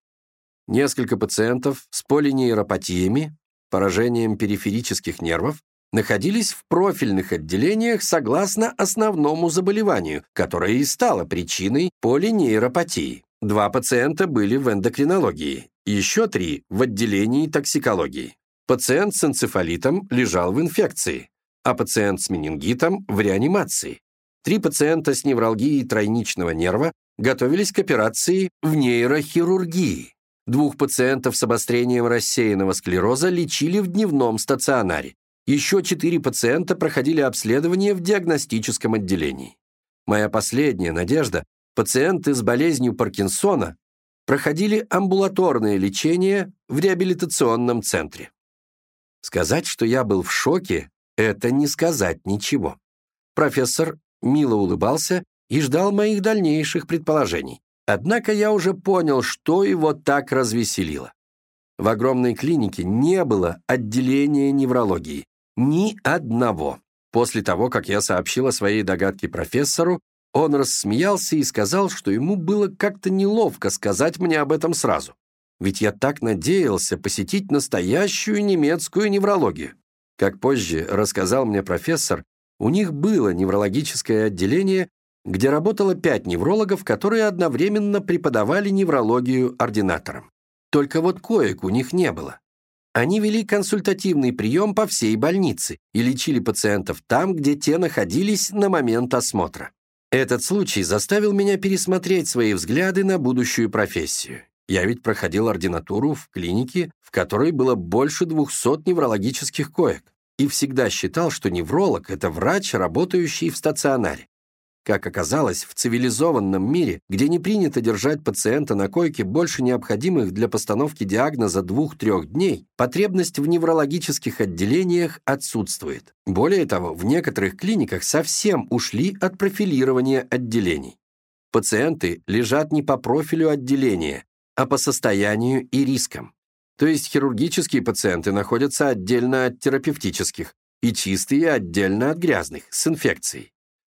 Несколько пациентов с полинейропатиями, поражением периферических нервов, находились в профильных отделениях согласно основному заболеванию, которое и стало причиной полинейропатии. Два пациента были в эндокринологии, еще три – в отделении токсикологии. Пациент с энцефалитом лежал в инфекции, а пациент с менингитом – в реанимации. Три пациента с невралгией тройничного нерва готовились к операции в нейрохирургии. Двух пациентов с обострением рассеянного склероза лечили в дневном стационаре. Еще четыре пациента проходили обследование в диагностическом отделении. Моя последняя надежда – пациенты с болезнью Паркинсона проходили амбулаторное лечение в реабилитационном центре. Сказать, что я был в шоке, это не сказать ничего. Профессор мило улыбался и ждал моих дальнейших предположений. Однако я уже понял, что его так развеселило. В огромной клинике не было отделения неврологии. Ни одного. После того, как я сообщил о своей догадке профессору, он рассмеялся и сказал, что ему было как-то неловко сказать мне об этом сразу. Ведь я так надеялся посетить настоящую немецкую неврологию. Как позже рассказал мне профессор, у них было неврологическое отделение, где работало пять неврологов, которые одновременно преподавали неврологию ординаторам. Только вот коек у них не было. Они вели консультативный прием по всей больнице и лечили пациентов там, где те находились на момент осмотра. Этот случай заставил меня пересмотреть свои взгляды на будущую профессию. Я ведь проходил ординатуру в клинике, в которой было больше 200 неврологических коек, и всегда считал, что невролог – это врач, работающий в стационаре. Как оказалось, в цивилизованном мире, где не принято держать пациента на койке больше необходимых для постановки диагноза двух-трех дней, потребность в неврологических отделениях отсутствует. Более того, в некоторых клиниках совсем ушли от профилирования отделений. Пациенты лежат не по профилю отделения, а по состоянию и рискам. То есть хирургические пациенты находятся отдельно от терапевтических и чистые отдельно от грязных, с инфекцией.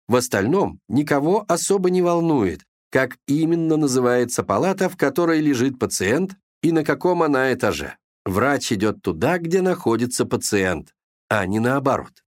В остальном никого особо не волнует, как именно называется палата, в которой лежит пациент и на каком она этаже. Врач идет туда, где находится пациент, а не наоборот.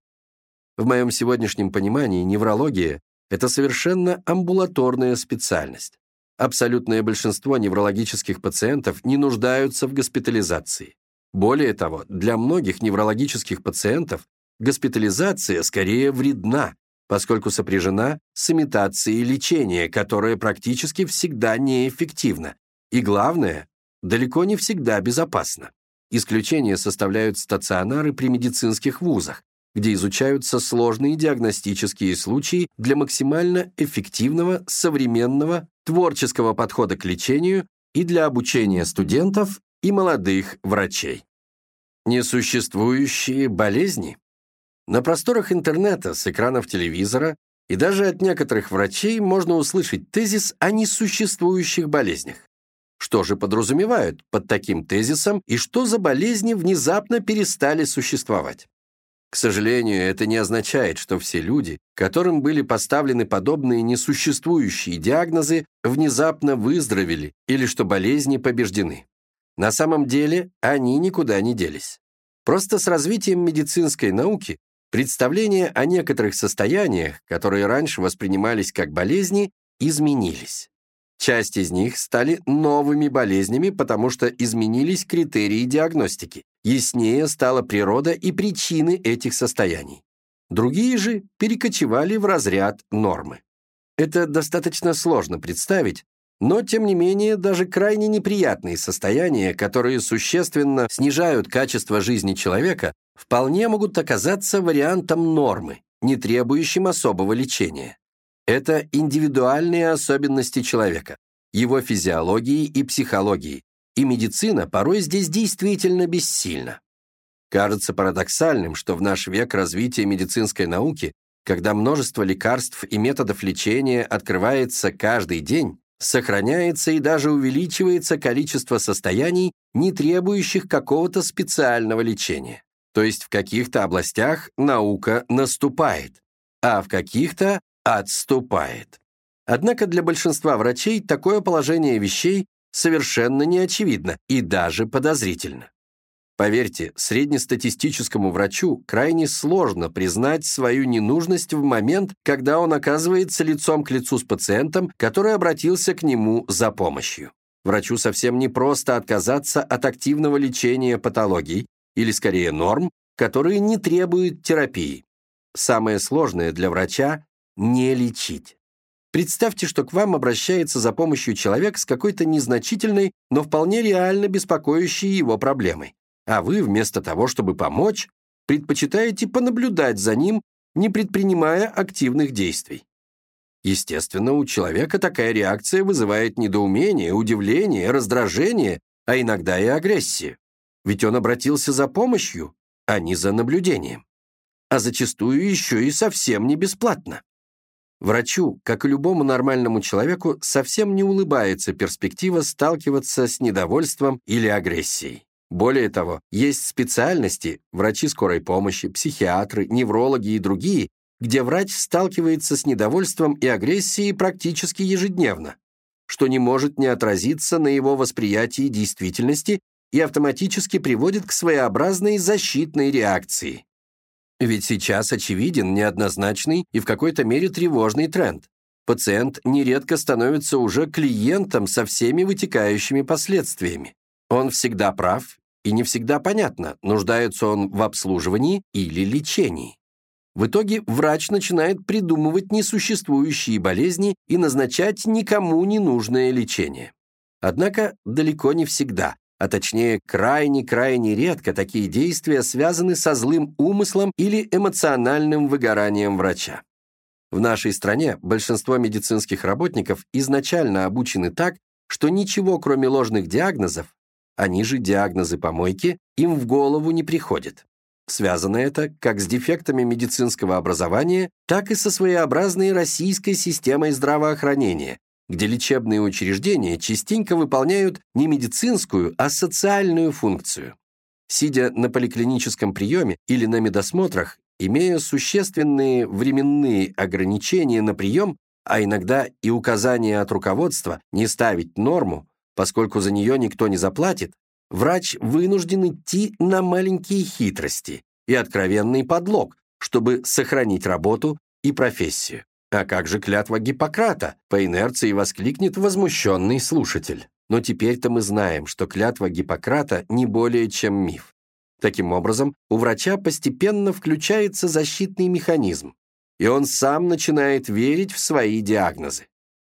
В моем сегодняшнем понимании неврология – это совершенно амбулаторная специальность. Абсолютное большинство неврологических пациентов не нуждаются в госпитализации. Более того, для многих неврологических пациентов госпитализация скорее вредна, поскольку сопряжена с имитацией лечения, которое практически всегда неэффективно. И главное, далеко не всегда безопасно. Исключение составляют стационары при медицинских вузах, где изучаются сложные диагностические случаи для максимально эффективного, современного, творческого подхода к лечению и для обучения студентов и молодых врачей. Несуществующие болезни? На просторах интернета, с экранов телевизора и даже от некоторых врачей можно услышать тезис о несуществующих болезнях. Что же подразумевают под таким тезисом и что за болезни внезапно перестали существовать? К сожалению, это не означает, что все люди, которым были поставлены подобные несуществующие диагнозы, внезапно выздоровели или что болезни побеждены. На самом деле они никуда не делись. Просто с развитием медицинской науки представления о некоторых состояниях, которые раньше воспринимались как болезни, изменились. Часть из них стали новыми болезнями, потому что изменились критерии диагностики. Яснее стала природа и причины этих состояний. Другие же перекочевали в разряд нормы. Это достаточно сложно представить, но, тем не менее, даже крайне неприятные состояния, которые существенно снижают качество жизни человека, вполне могут оказаться вариантом нормы, не требующим особого лечения. Это индивидуальные особенности человека, его физиологии и психологии, и медицина порой здесь действительно бессильна. Кажется парадоксальным, что в наш век развития медицинской науки, когда множество лекарств и методов лечения открывается каждый день, сохраняется и даже увеличивается количество состояний, не требующих какого-то специального лечения. То есть в каких-то областях наука наступает, а в каких-то отступает. Однако для большинства врачей такое положение вещей совершенно не очевидно и даже подозрительно. Поверьте, среднестатистическому врачу крайне сложно признать свою ненужность в момент, когда он оказывается лицом к лицу с пациентом, который обратился к нему за помощью. Врачу совсем не просто отказаться от активного лечения патологий, или скорее норм, которые не требуют терапии. Самое сложное для врача – не лечить. Представьте, что к вам обращается за помощью человек с какой-то незначительной, но вполне реально беспокоящей его проблемой а вы, вместо того, чтобы помочь, предпочитаете понаблюдать за ним, не предпринимая активных действий. Естественно, у человека такая реакция вызывает недоумение, удивление, раздражение, а иногда и агрессию. Ведь он обратился за помощью, а не за наблюдением. А зачастую еще и совсем не бесплатно. Врачу, как и любому нормальному человеку, совсем не улыбается перспектива сталкиваться с недовольством или агрессией. Более того, есть специальности, врачи скорой помощи, психиатры, неврологи и другие, где врач сталкивается с недовольством и агрессией практически ежедневно, что не может не отразиться на его восприятии действительности и автоматически приводит к своеобразной защитной реакции. Ведь сейчас очевиден неоднозначный и в какой-то мере тревожный тренд. Пациент нередко становится уже клиентом со всеми вытекающими последствиями. Он всегда прав, и не всегда понятно, нуждается он в обслуживании или лечении. В итоге врач начинает придумывать несуществующие болезни и назначать никому не нужное лечение. Однако далеко не всегда, а точнее крайне-крайне редко такие действия связаны со злым умыслом или эмоциональным выгоранием врача. В нашей стране большинство медицинских работников изначально обучены так, что ничего кроме ложных диагнозов они же диагнозы помойки им в голову не приходят. Связано это как с дефектами медицинского образования, так и со своеобразной российской системой здравоохранения, где лечебные учреждения частенько выполняют не медицинскую, а социальную функцию. Сидя на поликлиническом приеме или на медосмотрах, имея существенные временные ограничения на прием, а иногда и указания от руководства не ставить норму, Поскольку за нее никто не заплатит, врач вынужден идти на маленькие хитрости и откровенный подлог, чтобы сохранить работу и профессию. А как же клятва Гиппократа? По инерции воскликнет возмущенный слушатель. Но теперь-то мы знаем, что клятва Гиппократа не более чем миф. Таким образом, у врача постепенно включается защитный механизм, и он сам начинает верить в свои диагнозы.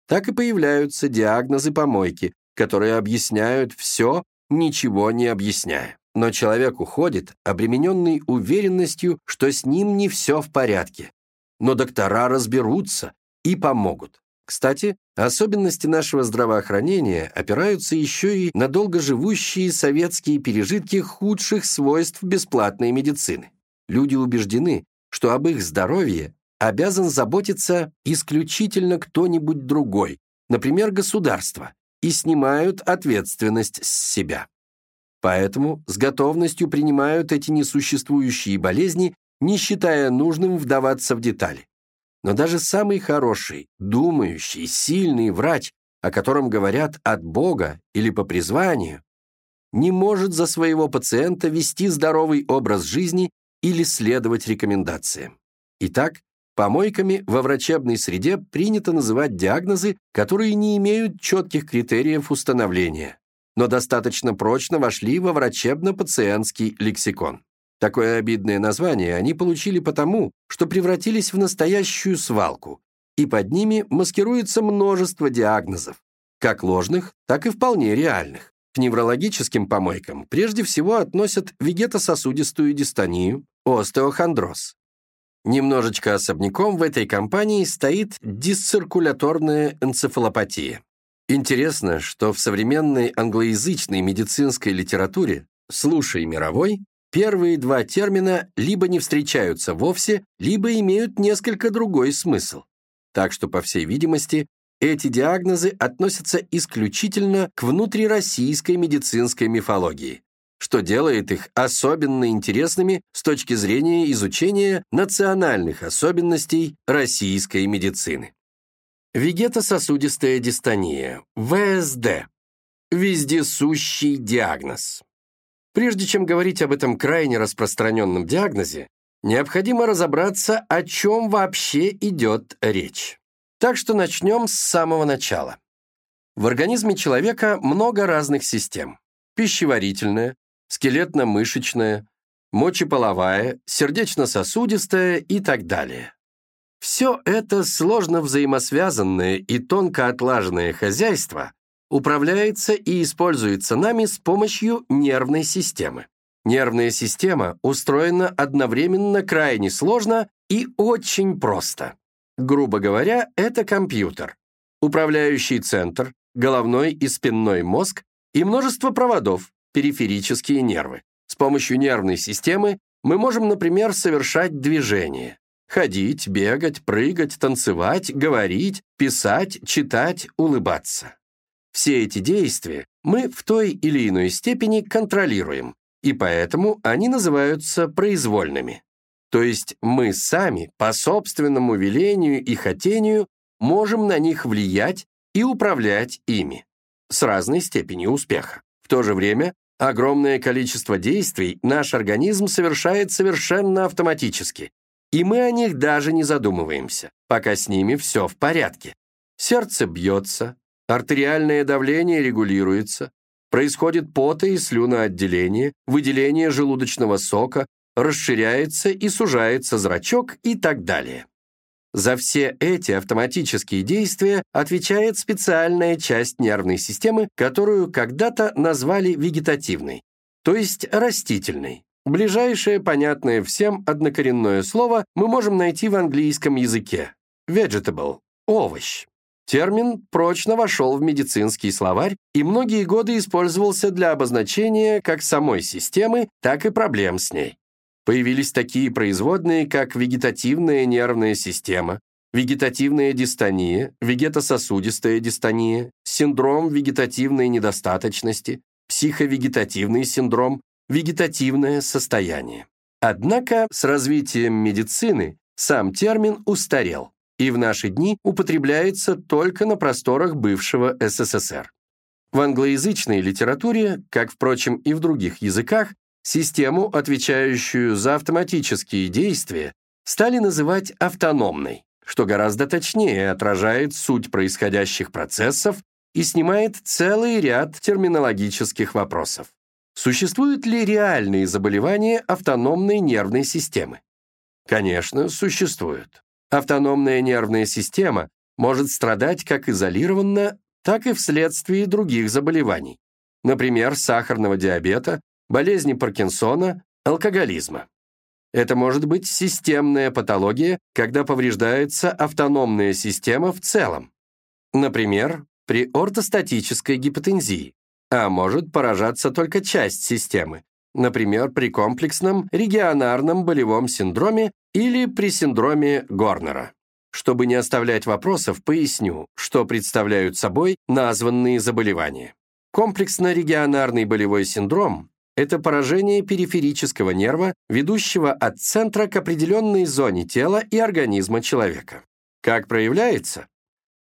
Так и появляются диагнозы помойки, которые объясняют все, ничего не объясняя. Но человек уходит, обремененный уверенностью, что с ним не все в порядке. Но доктора разберутся и помогут. Кстати, особенности нашего здравоохранения опираются еще и на долгоживущие советские пережитки худших свойств бесплатной медицины. Люди убеждены, что об их здоровье обязан заботиться исключительно кто-нибудь другой, например, государство, и снимают ответственность с себя. Поэтому с готовностью принимают эти несуществующие болезни, не считая нужным вдаваться в детали. Но даже самый хороший, думающий, сильный врач, о котором говорят от Бога или по призванию, не может за своего пациента вести здоровый образ жизни или следовать рекомендациям. Итак, Помойками во врачебной среде принято называть диагнозы, которые не имеют четких критериев установления, но достаточно прочно вошли во врачебно-пациентский лексикон. Такое обидное название они получили потому, что превратились в настоящую свалку, и под ними маскируется множество диагнозов, как ложных, так и вполне реальных. К неврологическим помойкам прежде всего относят вегетососудистую дистонию, остеохондроз, Немножечко особняком в этой компании стоит дисциркуляторная энцефалопатия. Интересно, что в современной англоязычной медицинской литературе «слушай мировой» первые два термина либо не встречаются вовсе, либо имеют несколько другой смысл. Так что, по всей видимости, эти диагнозы относятся исключительно к внутрироссийской медицинской мифологии что делает их особенно интересными с точки зрения изучения национальных особенностей российской медицины. Вегетососудистая дистония, ВСД. Вездесущий диагноз. Прежде чем говорить об этом крайне распространенном диагнозе, необходимо разобраться, о чем вообще идет речь. Так что начнем с самого начала. В организме человека много разных систем. Пищеварительная, скелетно-мышечная, мочеполовая, сердечно-сосудистая и так далее. Все это сложно взаимосвязанное и тонко отлаженное хозяйство управляется и используется нами с помощью нервной системы. Нервная система устроена одновременно крайне сложно и очень просто. Грубо говоря, это компьютер, управляющий центр, головной и спинной мозг и множество проводов, периферические нервы. С помощью нервной системы мы можем, например, совершать движения. Ходить, бегать, прыгать, танцевать, говорить, писать, читать, улыбаться. Все эти действия мы в той или иной степени контролируем, и поэтому они называются произвольными. То есть мы сами по собственному велению и хотению можем на них влиять и управлять ими с разной степенью успеха. В то же время Огромное количество действий наш организм совершает совершенно автоматически, и мы о них даже не задумываемся, пока с ними все в порядке. Сердце бьется, артериальное давление регулируется, происходит пота и слюноотделение, выделение желудочного сока, расширяется и сужается зрачок и так далее. За все эти автоматические действия отвечает специальная часть нервной системы, которую когда-то назвали вегетативной, то есть растительной. Ближайшее, понятное всем однокоренное слово мы можем найти в английском языке – vegetable – овощ. Термин прочно вошел в медицинский словарь и многие годы использовался для обозначения как самой системы, так и проблем с ней. Появились такие производные, как вегетативная нервная система, вегетативная дистония, вегетососудистая дистония, синдром вегетативной недостаточности, психовегетативный синдром, вегетативное состояние. Однако с развитием медицины сам термин устарел и в наши дни употребляется только на просторах бывшего СССР. В англоязычной литературе, как, впрочем, и в других языках, Систему, отвечающую за автоматические действия, стали называть автономной, что гораздо точнее отражает суть происходящих процессов и снимает целый ряд терминологических вопросов. Существуют ли реальные заболевания автономной нервной системы? Конечно, существуют. Автономная нервная система может страдать как изолированно, так и вследствие других заболеваний, например, сахарного диабета болезни Паркинсона, алкоголизма. Это может быть системная патология, когда повреждается автономная система в целом. Например, при ортостатической гипотензии, а может поражаться только часть системы, например, при комплексном регионарном болевом синдроме или при синдроме Горнера. Чтобы не оставлять вопросов, поясню, что представляют собой названные заболевания. Комплексно-регионарный болевой синдром это поражение периферического нерва, ведущего от центра к определенной зоне тела и организма человека. Как проявляется?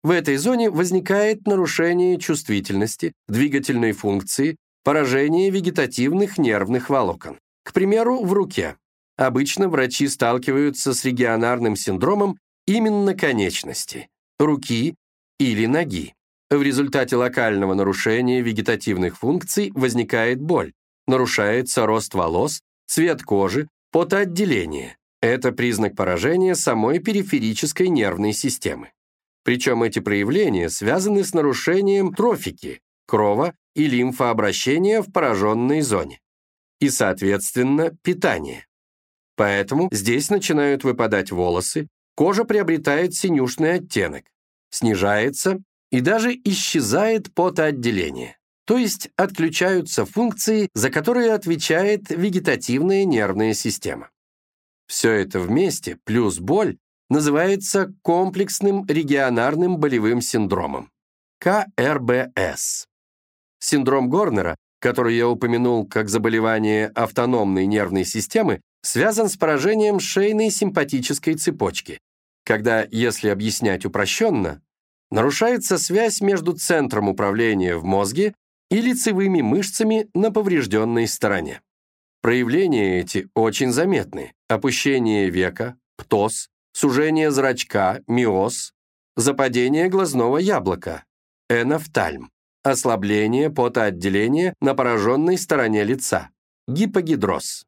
В этой зоне возникает нарушение чувствительности, двигательной функции, поражение вегетативных нервных волокон. К примеру, в руке. Обычно врачи сталкиваются с регионарным синдромом именно конечности, руки или ноги. В результате локального нарушения вегетативных функций возникает боль, нарушается рост волос, цвет кожи, потоотделение. Это признак поражения самой периферической нервной системы. Причем эти проявления связаны с нарушением трофики, крова и лимфообращения в пораженной зоне. И, соответственно, питания. Поэтому здесь начинают выпадать волосы, кожа приобретает синюшный оттенок, снижается и даже исчезает потоотделение. То есть отключаются функции, за которые отвечает вегетативная нервная система. Все это вместе, плюс боль, называется комплексным регионарным болевым синдромом, КРБС. Синдром Горнера, который я упомянул как заболевание автономной нервной системы, связан с поражением шейной симпатической цепочки, когда, если объяснять упрощенно, нарушается связь между центром управления в мозге и лицевыми мышцами на поврежденной стороне. Проявления эти очень заметны. Опущение века, птоз, сужение зрачка, миоз, западение глазного яблока, энофтальм, ослабление потоотделения на пораженной стороне лица, гипогидроз.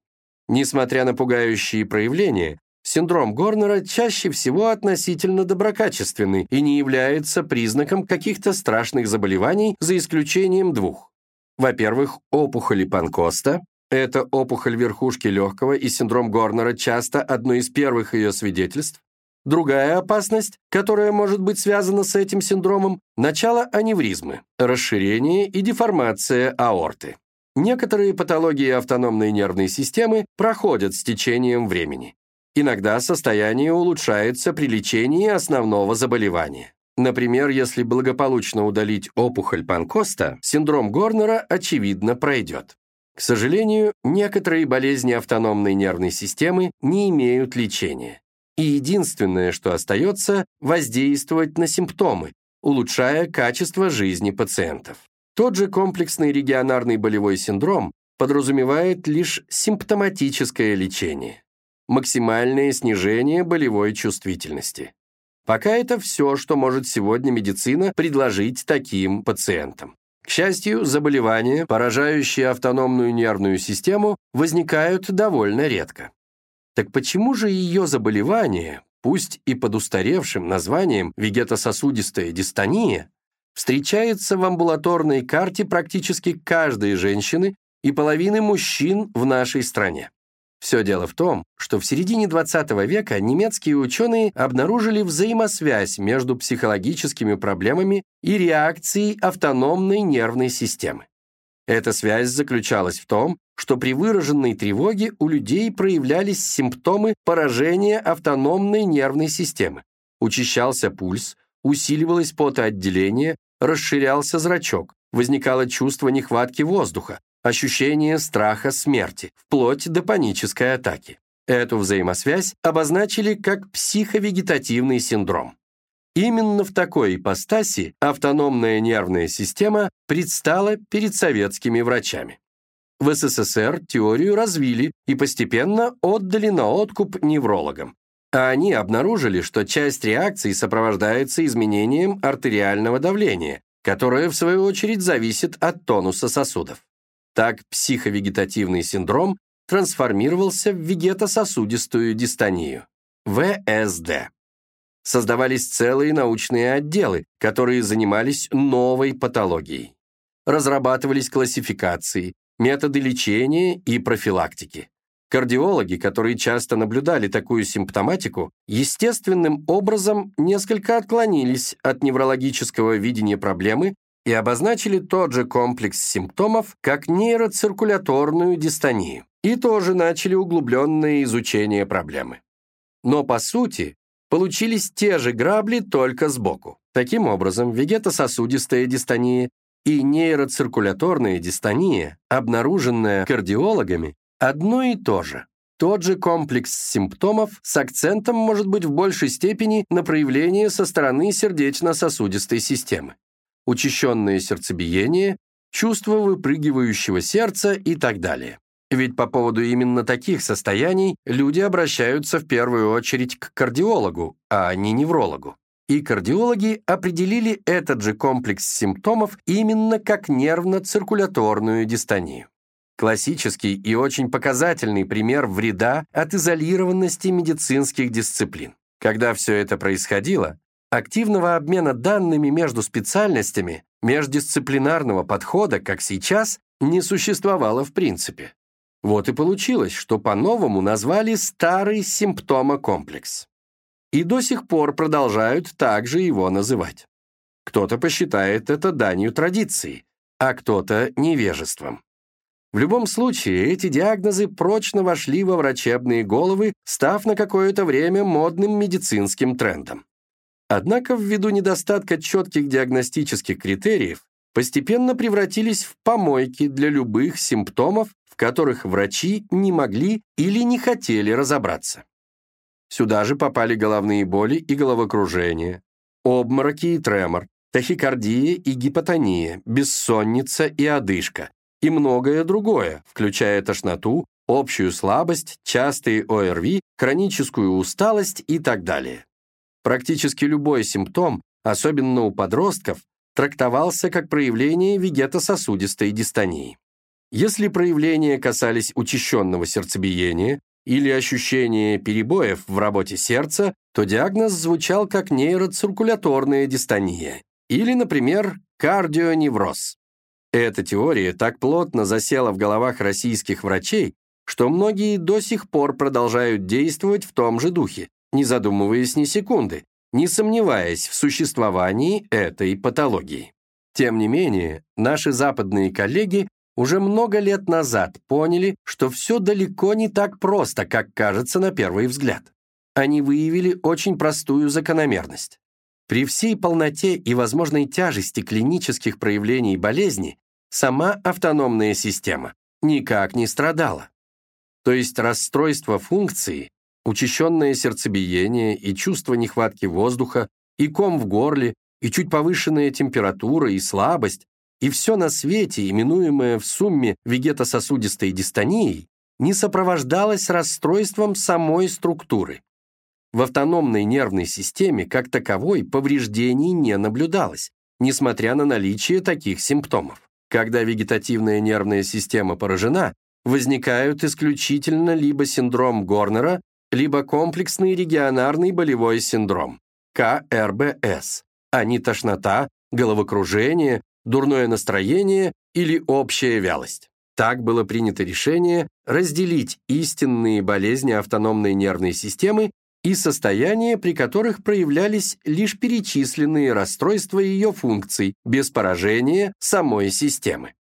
Несмотря на пугающие проявления, синдром Горнера чаще всего относительно доброкачественный и не является признаком каких-то страшных заболеваний за исключением двух. Во-первых, опухоли Панкоста это опухоль верхушки легкого и синдром Горнера часто одно из первых ее свидетельств. Другая опасность, которая может быть связана с этим синдромом, начало аневризмы, расширение и деформация аорты. Некоторые патологии автономной нервной системы проходят с течением времени. Иногда состояние улучшается при лечении основного заболевания. Например, если благополучно удалить опухоль Панкоста, синдром Горнера, очевидно, пройдет. К сожалению, некоторые болезни автономной нервной системы не имеют лечения. И единственное, что остается, воздействовать на симптомы, улучшая качество жизни пациентов. Тот же комплексный регионарный болевой синдром подразумевает лишь симптоматическое лечение, максимальное снижение болевой чувствительности. Пока это все, что может сегодня медицина предложить таким пациентам. К счастью, заболевания, поражающие автономную нервную систему, возникают довольно редко. Так почему же ее заболевание, пусть и под устаревшим названием вегетососудистая дистония, встречается в амбулаторной карте практически каждой женщины и половины мужчин в нашей стране? Все дело в том, что в середине 20 века немецкие ученые обнаружили взаимосвязь между психологическими проблемами и реакцией автономной нервной системы. Эта связь заключалась в том, что при выраженной тревоге у людей проявлялись симптомы поражения автономной нервной системы. Учащался пульс, усиливалось потоотделение, расширялся зрачок, возникало чувство нехватки воздуха, ощущение страха смерти, вплоть до панической атаки. Эту взаимосвязь обозначили как психовегетативный синдром. Именно в такой ипостаси автономная нервная система предстала перед советскими врачами. В СССР теорию развили и постепенно отдали на откуп неврологам. А они обнаружили, что часть реакций сопровождается изменением артериального давления, которое, в свою очередь, зависит от тонуса сосудов. Так психовегетативный синдром трансформировался в вегетососудистую дистонию, ВСД. Создавались целые научные отделы, которые занимались новой патологией. Разрабатывались классификации, методы лечения и профилактики. Кардиологи, которые часто наблюдали такую симптоматику, естественным образом несколько отклонились от неврологического видения проблемы и обозначили тот же комплекс симптомов как нейроциркуляторную дистонию и тоже начали углубленное изучение проблемы. Но по сути получились те же грабли только сбоку. Таким образом, вегетососудистая дистония и нейроциркуляторная дистония, обнаруженная кардиологами, одно и то же. Тот же комплекс симптомов с акцентом может быть в большей степени на проявление со стороны сердечно-сосудистой системы учащенное сердцебиение, чувство выпрыгивающего сердца и так далее. Ведь по поводу именно таких состояний люди обращаются в первую очередь к кардиологу, а не неврологу. И кардиологи определили этот же комплекс симптомов именно как нервно-циркуляторную дистонию. Классический и очень показательный пример вреда от изолированности медицинских дисциплин. Когда все это происходило, активного обмена данными между специальностями, междисциплинарного подхода, как сейчас, не существовало в принципе. Вот и получилось, что по-новому назвали старый симптомокомплекс. И до сих пор продолжают также его называть. Кто-то посчитает это данью традиции, а кто-то невежеством. В любом случае, эти диагнозы прочно вошли во врачебные головы, став на какое-то время модным медицинским трендом. Однако ввиду недостатка четких диагностических критериев постепенно превратились в помойки для любых симптомов, в которых врачи не могли или не хотели разобраться. Сюда же попали головные боли и головокружение, обмороки и тремор, тахикардия и гипотония, бессонница и одышка, и многое другое, включая тошноту, общую слабость, частые ОРВИ, хроническую усталость и так далее. Практически любой симптом, особенно у подростков, трактовался как проявление вегетососудистой дистонии. Если проявления касались учащенного сердцебиения или ощущения перебоев в работе сердца, то диагноз звучал как нейроциркуляторная дистония или, например, кардионевроз. Эта теория так плотно засела в головах российских врачей, что многие до сих пор продолжают действовать в том же духе, не задумываясь ни секунды, не сомневаясь в существовании этой патологии. Тем не менее, наши западные коллеги уже много лет назад поняли, что все далеко не так просто, как кажется на первый взгляд. Они выявили очень простую закономерность. При всей полноте и возможной тяжести клинических проявлений болезни сама автономная система никак не страдала. То есть расстройство функции, учащенное сердцебиение и чувство нехватки воздуха, и ком в горле, и чуть повышенная температура, и слабость, и все на свете, именуемое в сумме вегетососудистой дистонией, не сопровождалось расстройством самой структуры. В автономной нервной системе как таковой повреждений не наблюдалось, несмотря на наличие таких симптомов. Когда вегетативная нервная система поражена, возникают исключительно либо синдром Горнера, либо комплексный регионарный болевой синдром, КРБС, а не тошнота, головокружение, дурное настроение или общая вялость. Так было принято решение разделить истинные болезни автономной нервной системы и состояния, при которых проявлялись лишь перечисленные расстройства ее функций без поражения самой системы.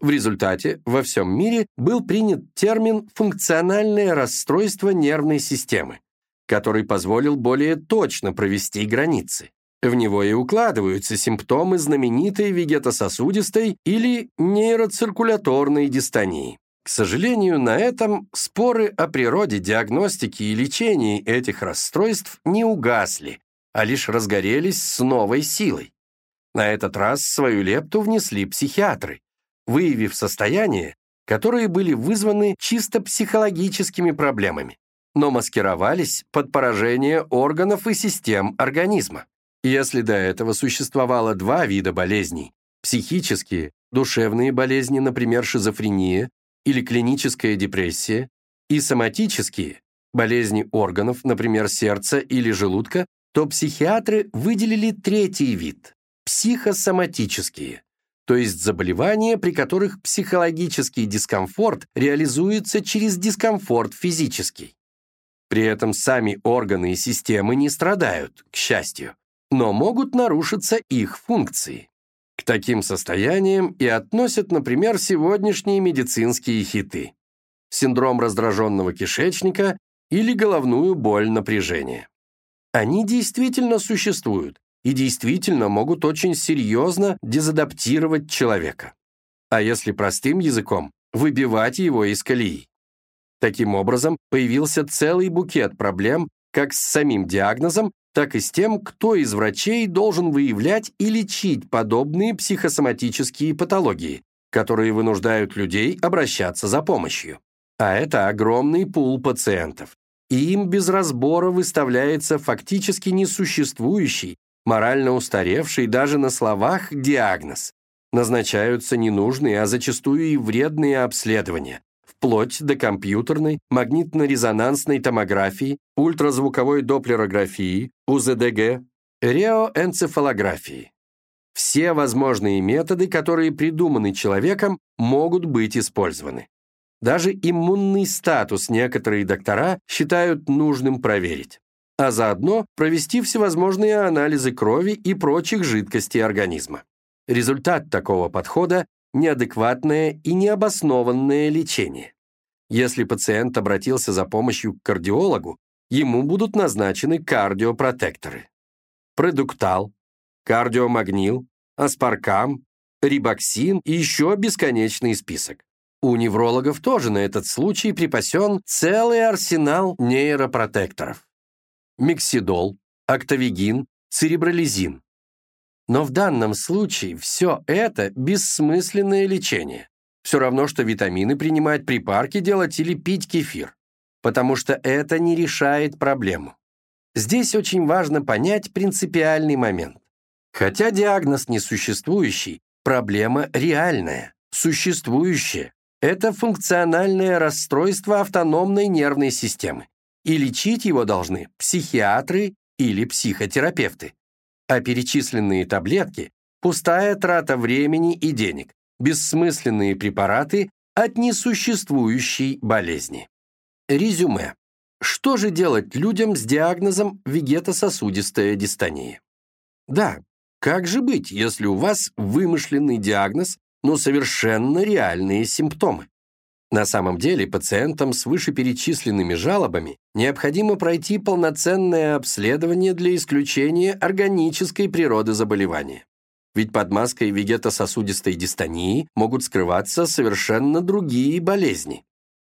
В результате во всем мире был принят термин «функциональное расстройство нервной системы», который позволил более точно провести границы. В него и укладываются симптомы знаменитой вегетососудистой или нейроциркуляторной дистонии. К сожалению, на этом споры о природе диагностики и лечении этих расстройств не угасли, а лишь разгорелись с новой силой. На этот раз свою лепту внесли психиатры, выявив состояния, которые были вызваны чисто психологическими проблемами, но маскировались под поражение органов и систем организма. Если до этого существовало два вида болезней – психические, душевные болезни, например, шизофрения, или клиническая депрессия, и соматические, болезни органов, например, сердца или желудка, то психиатры выделили третий вид – психосоматические, то есть заболевания, при которых психологический дискомфорт реализуется через дискомфорт физический. При этом сами органы и системы не страдают, к счастью, но могут нарушиться их функции. К таким состояниям и относят, например, сегодняшние медицинские хиты. Синдром раздраженного кишечника или головную боль напряжения. Они действительно существуют и действительно могут очень серьезно дезадаптировать человека. А если простым языком, выбивать его из колеи. Таким образом, появился целый букет проблем как с самим диагнозом, так и с тем, кто из врачей должен выявлять и лечить подобные психосоматические патологии, которые вынуждают людей обращаться за помощью. А это огромный пул пациентов. И им без разбора выставляется фактически несуществующий, морально устаревший даже на словах диагноз. Назначаются ненужные, а зачастую и вредные обследования, вплоть до компьютерной, магнитно-резонансной томографии, ультразвуковой доплерографии, УЗДГ, реоэнцефалографии. Все возможные методы, которые придуманы человеком, могут быть использованы. Даже иммунный статус некоторые доктора считают нужным проверить, а заодно провести всевозможные анализы крови и прочих жидкостей организма. Результат такого подхода – неадекватное и необоснованное лечение. Если пациент обратился за помощью к кардиологу, ему будут назначены кардиопротекторы. Продуктал, кардиомагнил, аспаркам, рибоксин и еще бесконечный список. У неврологов тоже на этот случай припасен целый арсенал нейропротекторов. Миксидол, октавигин, церебролизин. Но в данном случае все это бессмысленное лечение. Все равно, что витамины принимать при парке делать или пить кефир. Потому что это не решает проблему. Здесь очень важно понять принципиальный момент. Хотя диагноз несуществующий, проблема реальная, существующая. Это функциональное расстройство автономной нервной системы, и лечить его должны психиатры или психотерапевты. А перечисленные таблетки – пустая трата времени и денег, бессмысленные препараты от несуществующей болезни. Резюме. Что же делать людям с диагнозом вегетососудистая дистония? Да, как же быть, если у вас вымышленный диагноз но совершенно реальные симптомы. На самом деле пациентам с вышеперечисленными жалобами необходимо пройти полноценное обследование для исключения органической природы заболевания. Ведь под маской вегетососудистой дистонии могут скрываться совершенно другие болезни.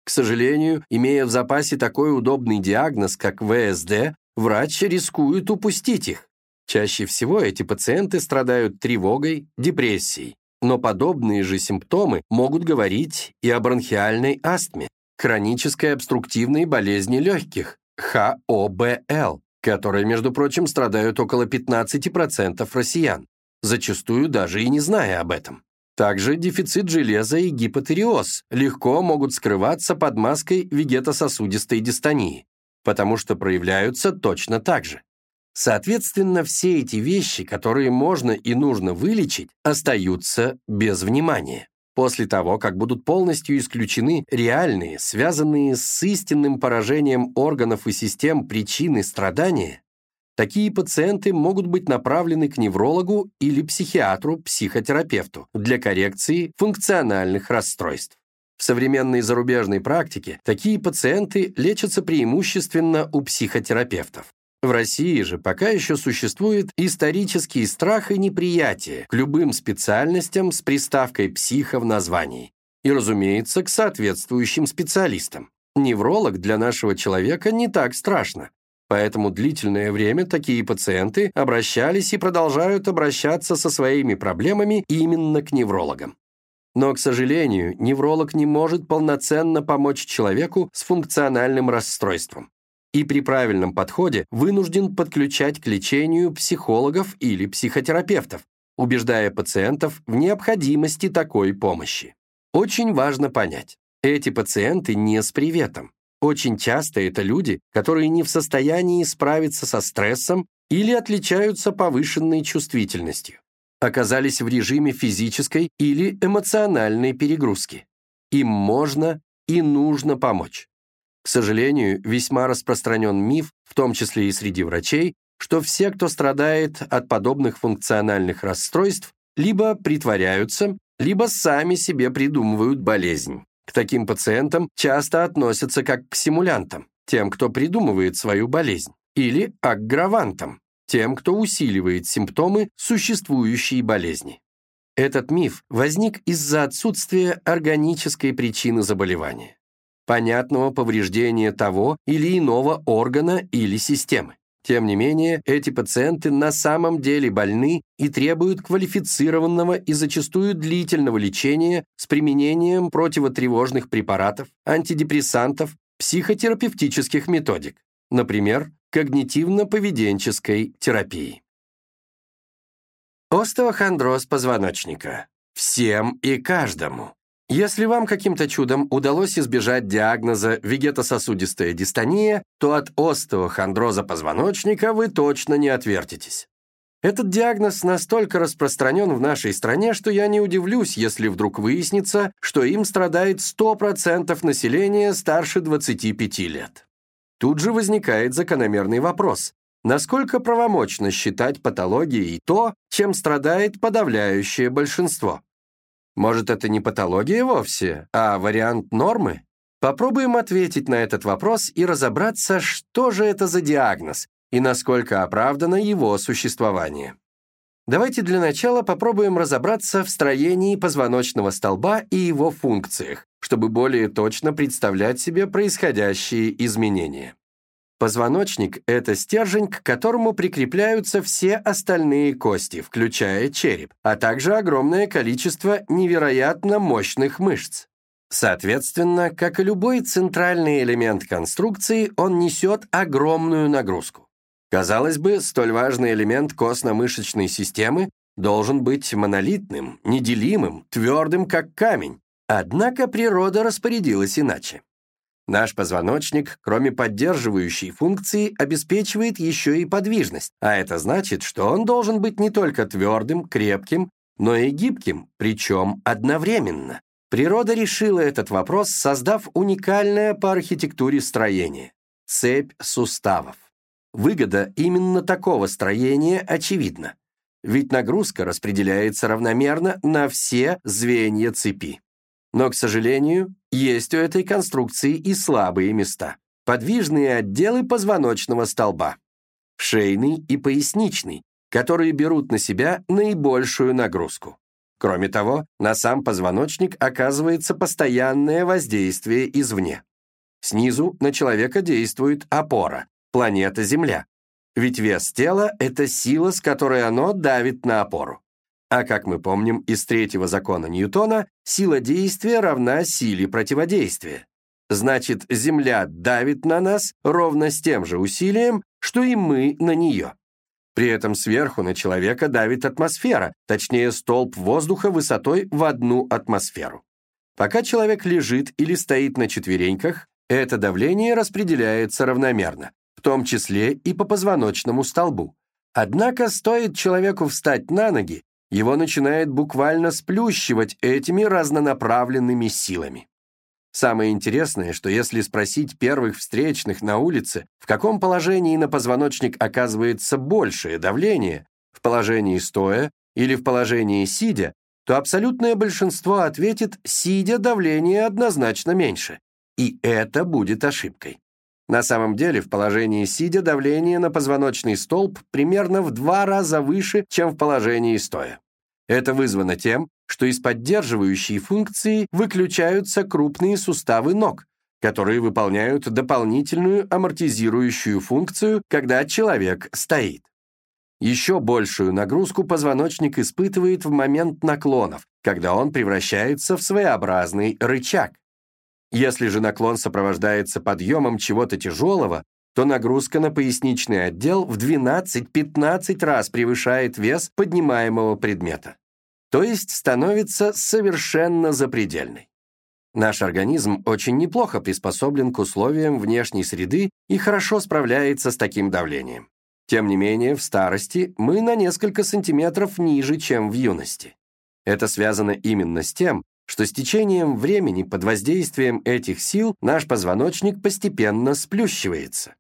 К сожалению, имея в запасе такой удобный диагноз, как ВСД, врач рискует упустить их. Чаще всего эти пациенты страдают тревогой, депрессией. Но подобные же симптомы могут говорить и о бронхиальной астме, хронической обструктивной болезни легких, ХОБЛ, которой, между прочим, страдают около 15% россиян, зачастую даже и не зная об этом. Также дефицит железа и гипотериоз легко могут скрываться под маской вегетососудистой дистонии, потому что проявляются точно так же. Соответственно, все эти вещи, которые можно и нужно вылечить, остаются без внимания. После того, как будут полностью исключены реальные, связанные с истинным поражением органов и систем причины страдания, такие пациенты могут быть направлены к неврологу или психиатру-психотерапевту для коррекции функциональных расстройств. В современной зарубежной практике такие пациенты лечатся преимущественно у психотерапевтов. В России же пока еще существует исторический страх и неприятие к любым специальностям с приставкой «психо» в названии. И, разумеется, к соответствующим специалистам. Невролог для нашего человека не так страшно. Поэтому длительное время такие пациенты обращались и продолжают обращаться со своими проблемами именно к неврологам. Но, к сожалению, невролог не может полноценно помочь человеку с функциональным расстройством и при правильном подходе вынужден подключать к лечению психологов или психотерапевтов, убеждая пациентов в необходимости такой помощи. Очень важно понять, эти пациенты не с приветом. Очень часто это люди, которые не в состоянии справиться со стрессом или отличаются повышенной чувствительностью, оказались в режиме физической или эмоциональной перегрузки. Им можно и нужно помочь. К сожалению, весьма распространен миф, в том числе и среди врачей, что все, кто страдает от подобных функциональных расстройств, либо притворяются, либо сами себе придумывают болезнь. К таким пациентам часто относятся как к симулянтам, тем, кто придумывает свою болезнь, или аггравантам, тем, кто усиливает симптомы существующей болезни. Этот миф возник из-за отсутствия органической причины заболевания понятного повреждения того или иного органа или системы. Тем не менее, эти пациенты на самом деле больны и требуют квалифицированного и зачастую длительного лечения с применением противотревожных препаратов, антидепрессантов, психотерапевтических методик, например, когнитивно-поведенческой терапии. Остеохондроз позвоночника. Всем и каждому. Если вам каким-то чудом удалось избежать диагноза вегетососудистая дистония, то от остеохондроза позвоночника вы точно не отвертитесь. Этот диагноз настолько распространен в нашей стране, что я не удивлюсь, если вдруг выяснится, что им страдает 100% населения старше 25 лет. Тут же возникает закономерный вопрос. Насколько правомочно считать патологией то, чем страдает подавляющее большинство? Может, это не патология вовсе, а вариант нормы? Попробуем ответить на этот вопрос и разобраться, что же это за диагноз и насколько оправдано его существование. Давайте для начала попробуем разобраться в строении позвоночного столба и его функциях, чтобы более точно представлять себе происходящие изменения. Позвоночник – это стержень, к которому прикрепляются все остальные кости, включая череп, а также огромное количество невероятно мощных мышц. Соответственно, как и любой центральный элемент конструкции, он несет огромную нагрузку. Казалось бы, столь важный элемент костно-мышечной системы должен быть монолитным, неделимым, твердым, как камень. Однако природа распорядилась иначе. Наш позвоночник, кроме поддерживающей функции, обеспечивает еще и подвижность, а это значит, что он должен быть не только твердым, крепким, но и гибким, причем одновременно. Природа решила этот вопрос, создав уникальное по архитектуре строение – цепь суставов. Выгода именно такого строения очевидна, ведь нагрузка распределяется равномерно на все звенья цепи. Но, к сожалению, есть у этой конструкции и слабые места. Подвижные отделы позвоночного столба. Шейный и поясничный, которые берут на себя наибольшую нагрузку. Кроме того, на сам позвоночник оказывается постоянное воздействие извне. Снизу на человека действует опора, планета Земля. Ведь вес тела — это сила, с которой оно давит на опору. А как мы помним из третьего закона Ньютона, сила действия равна силе противодействия. Значит, Земля давит на нас ровно с тем же усилием, что и мы на нее. При этом сверху на человека давит атмосфера, точнее столб воздуха высотой в одну атмосферу. Пока человек лежит или стоит на четвереньках, это давление распределяется равномерно, в том числе и по позвоночному столбу. Однако стоит человеку встать на ноги, его начинает буквально сплющивать этими разнонаправленными силами. Самое интересное, что если спросить первых встречных на улице, в каком положении на позвоночник оказывается большее давление, в положении стоя или в положении сидя, то абсолютное большинство ответит «сидя давление однозначно меньше». И это будет ошибкой. На самом деле, в положении сидя давление на позвоночный столб примерно в два раза выше, чем в положении стоя. Это вызвано тем, что из поддерживающей функции выключаются крупные суставы ног, которые выполняют дополнительную амортизирующую функцию, когда человек стоит. Еще большую нагрузку позвоночник испытывает в момент наклонов, когда он превращается в своеобразный рычаг. Если же наклон сопровождается подъемом чего-то тяжелого, то нагрузка на поясничный отдел в 12-15 раз превышает вес поднимаемого предмета. То есть становится совершенно запредельной. Наш организм очень неплохо приспособлен к условиям внешней среды и хорошо справляется с таким давлением. Тем не менее, в старости мы на несколько сантиметров ниже, чем в юности. Это связано именно с тем, что с течением времени под воздействием этих сил наш позвоночник постепенно сплющивается.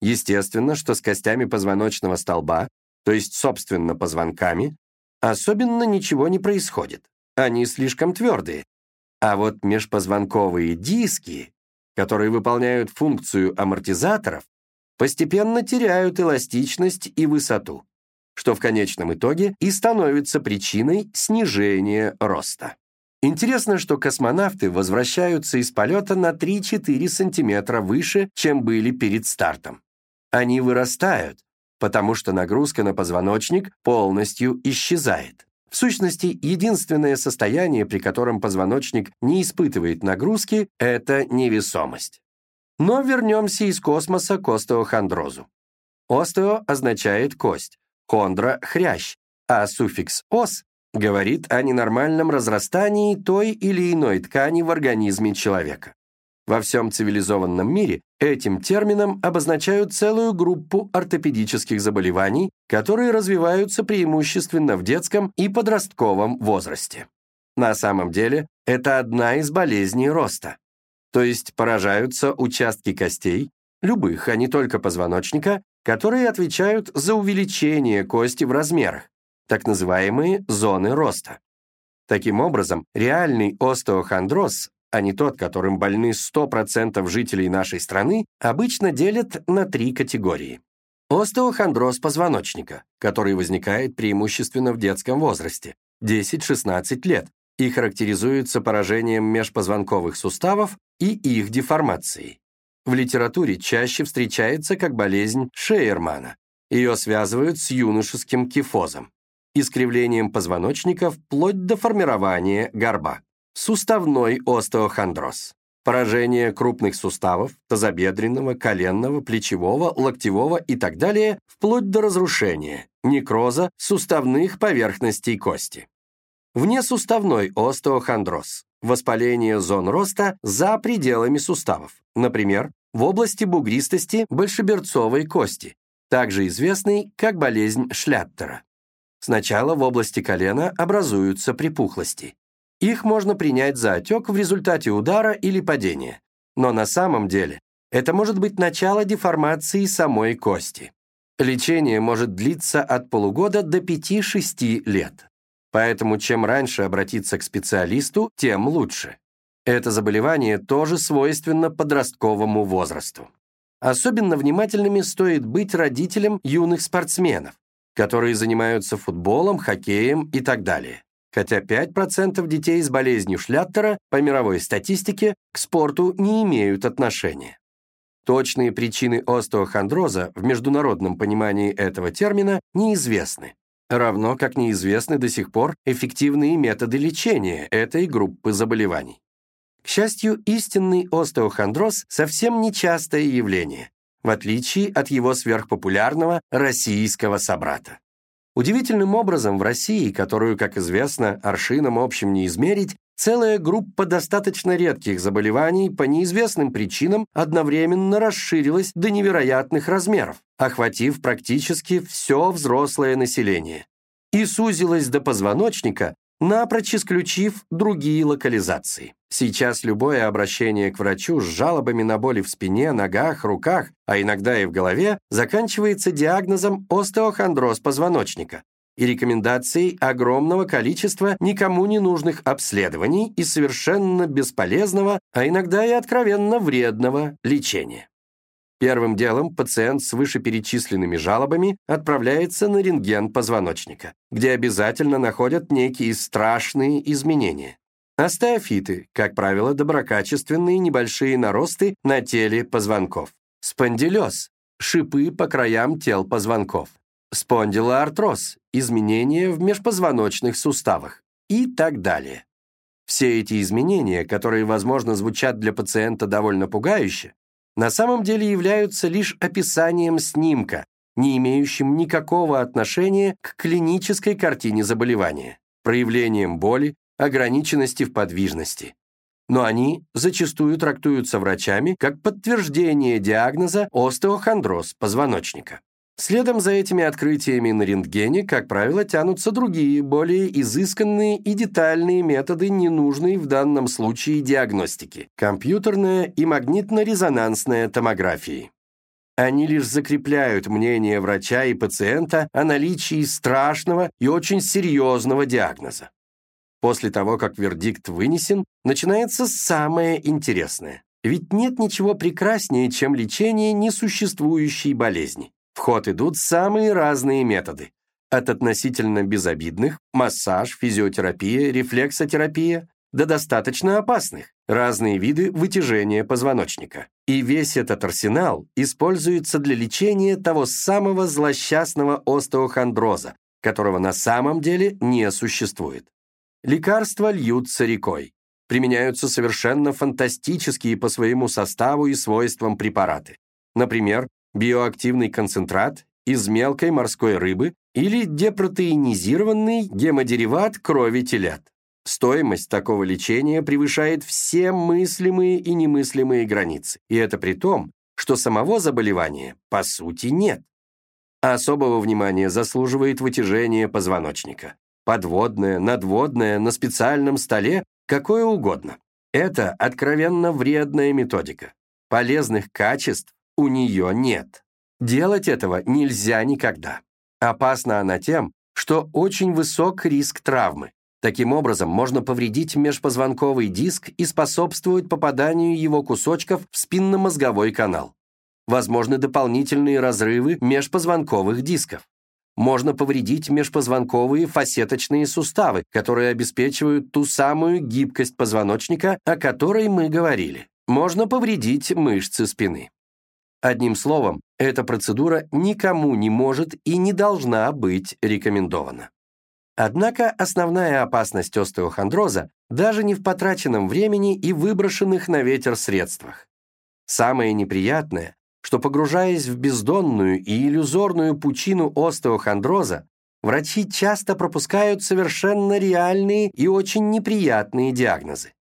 Естественно, что с костями позвоночного столба, то есть, собственно, позвонками, особенно ничего не происходит. Они слишком твердые. А вот межпозвонковые диски, которые выполняют функцию амортизаторов, постепенно теряют эластичность и высоту, что в конечном итоге и становится причиной снижения роста. Интересно, что космонавты возвращаются из полета на 3-4 сантиметра выше, чем были перед стартом. Они вырастают, потому что нагрузка на позвоночник полностью исчезает. В сущности, единственное состояние, при котором позвоночник не испытывает нагрузки, это невесомость. Но вернемся из космоса к остеохондрозу. Остео означает кость, хондра – хрящ, а суффикс «ос» говорит о ненормальном разрастании той или иной ткани в организме человека. Во всем цивилизованном мире этим термином обозначают целую группу ортопедических заболеваний, которые развиваются преимущественно в детском и подростковом возрасте. На самом деле, это одна из болезней роста. То есть поражаются участки костей, любых, а не только позвоночника, которые отвечают за увеличение кости в размерах, так называемые зоны роста. Таким образом, реальный остеохондроз а не тот, которым больны 100% жителей нашей страны, обычно делят на три категории. Остеохондроз позвоночника, который возникает преимущественно в детском возрасте, 10-16 лет, и характеризуется поражением межпозвонковых суставов и их деформацией. В литературе чаще встречается как болезнь Шейермана. Ее связывают с юношеским кифозом, искривлением позвоночника вплоть до формирования горба. Суставной остеохондроз. Поражение крупных суставов, тазобедренного, коленного, плечевого, локтевого и так далее, вплоть до разрушения, некроза суставных поверхностей кости. Внесуставной остеохондроз. Воспаление зон роста за пределами суставов, например, в области бугристости большеберцовой кости, также известный как болезнь Шляттера. Сначала в области колена образуются припухлости. Их можно принять за отек в результате удара или падения. Но на самом деле это может быть начало деформации самой кости. Лечение может длиться от полугода до 5-6 лет. Поэтому чем раньше обратиться к специалисту, тем лучше. Это заболевание тоже свойственно подростковому возрасту. Особенно внимательными стоит быть родителям юных спортсменов, которые занимаются футболом, хоккеем и так далее хотя 5% детей с болезнью Шляттера по мировой статистике к спорту не имеют отношения. Точные причины остеохондроза в международном понимании этого термина неизвестны, равно как неизвестны до сих пор эффективные методы лечения этой группы заболеваний. К счастью, истинный остеохондроз совсем нечастое явление, в отличие от его сверхпопулярного российского собрата. Удивительным образом в России, которую, как известно, аршином общим не измерить, целая группа достаточно редких заболеваний по неизвестным причинам одновременно расширилась до невероятных размеров, охватив практически все взрослое население, и сузилась до позвоночника, напрочь исключив другие локализации. Сейчас любое обращение к врачу с жалобами на боли в спине, ногах, руках, а иногда и в голове, заканчивается диагнозом остеохондроз позвоночника и рекомендацией огромного количества никому не нужных обследований и совершенно бесполезного, а иногда и откровенно вредного лечения. Первым делом пациент с вышеперечисленными жалобами отправляется на рентген позвоночника, где обязательно находят некие страшные изменения. Астеофиты, как правило, доброкачественные небольшие наросты на теле позвонков. Спондилез – шипы по краям тел позвонков. Спондилоартроз – изменения в межпозвоночных суставах. И так далее. Все эти изменения, которые, возможно, звучат для пациента довольно пугающе, на самом деле являются лишь описанием снимка, не имеющим никакого отношения к клинической картине заболевания, проявлением боли, ограниченности в подвижности. Но они зачастую трактуются врачами как подтверждение диагноза остеохондроз позвоночника. Следом за этими открытиями на рентгене, как правило, тянутся другие, более изысканные и детальные методы, ненужные в данном случае диагностики – компьютерная и магнитно-резонансная томографии. Они лишь закрепляют мнение врача и пациента о наличии страшного и очень серьезного диагноза. После того, как вердикт вынесен, начинается самое интересное. Ведь нет ничего прекраснее, чем лечение несуществующей болезни. В ход идут самые разные методы. От относительно безобидных – массаж, физиотерапия, рефлексотерапия – до достаточно опасных разные виды вытяжения позвоночника. И весь этот арсенал используется для лечения того самого злосчастного остеохондроза, которого на самом деле не существует. Лекарства льются рекой. Применяются совершенно фантастические по своему составу и свойствам препараты. Например, биоактивный концентрат из мелкой морской рыбы или депротеинизированный гемодериват крови телят. Стоимость такого лечения превышает все мыслимые и немыслимые границы. И это при том, что самого заболевания, по сути, нет. Особого внимания заслуживает вытяжение позвоночника. Подводное, надводное, на специальном столе, какое угодно. Это откровенно вредная методика. Полезных качеств у нее нет. Делать этого нельзя никогда. Опасна она тем, что очень высок риск травмы. Таким образом, можно повредить межпозвонковый диск и способствовать попаданию его кусочков в спинномозговой канал. Возможны дополнительные разрывы межпозвонковых дисков. Можно повредить межпозвонковые фасеточные суставы, которые обеспечивают ту самую гибкость позвоночника, о которой мы говорили. Можно повредить мышцы спины. Одним словом, эта процедура никому не может и не должна быть рекомендована. Однако основная опасность остеохондроза даже не в потраченном времени и выброшенных на ветер средствах. Самое неприятное, что погружаясь в бездонную и иллюзорную пучину остеохондроза, врачи часто пропускают совершенно реальные и очень неприятные диагнозы.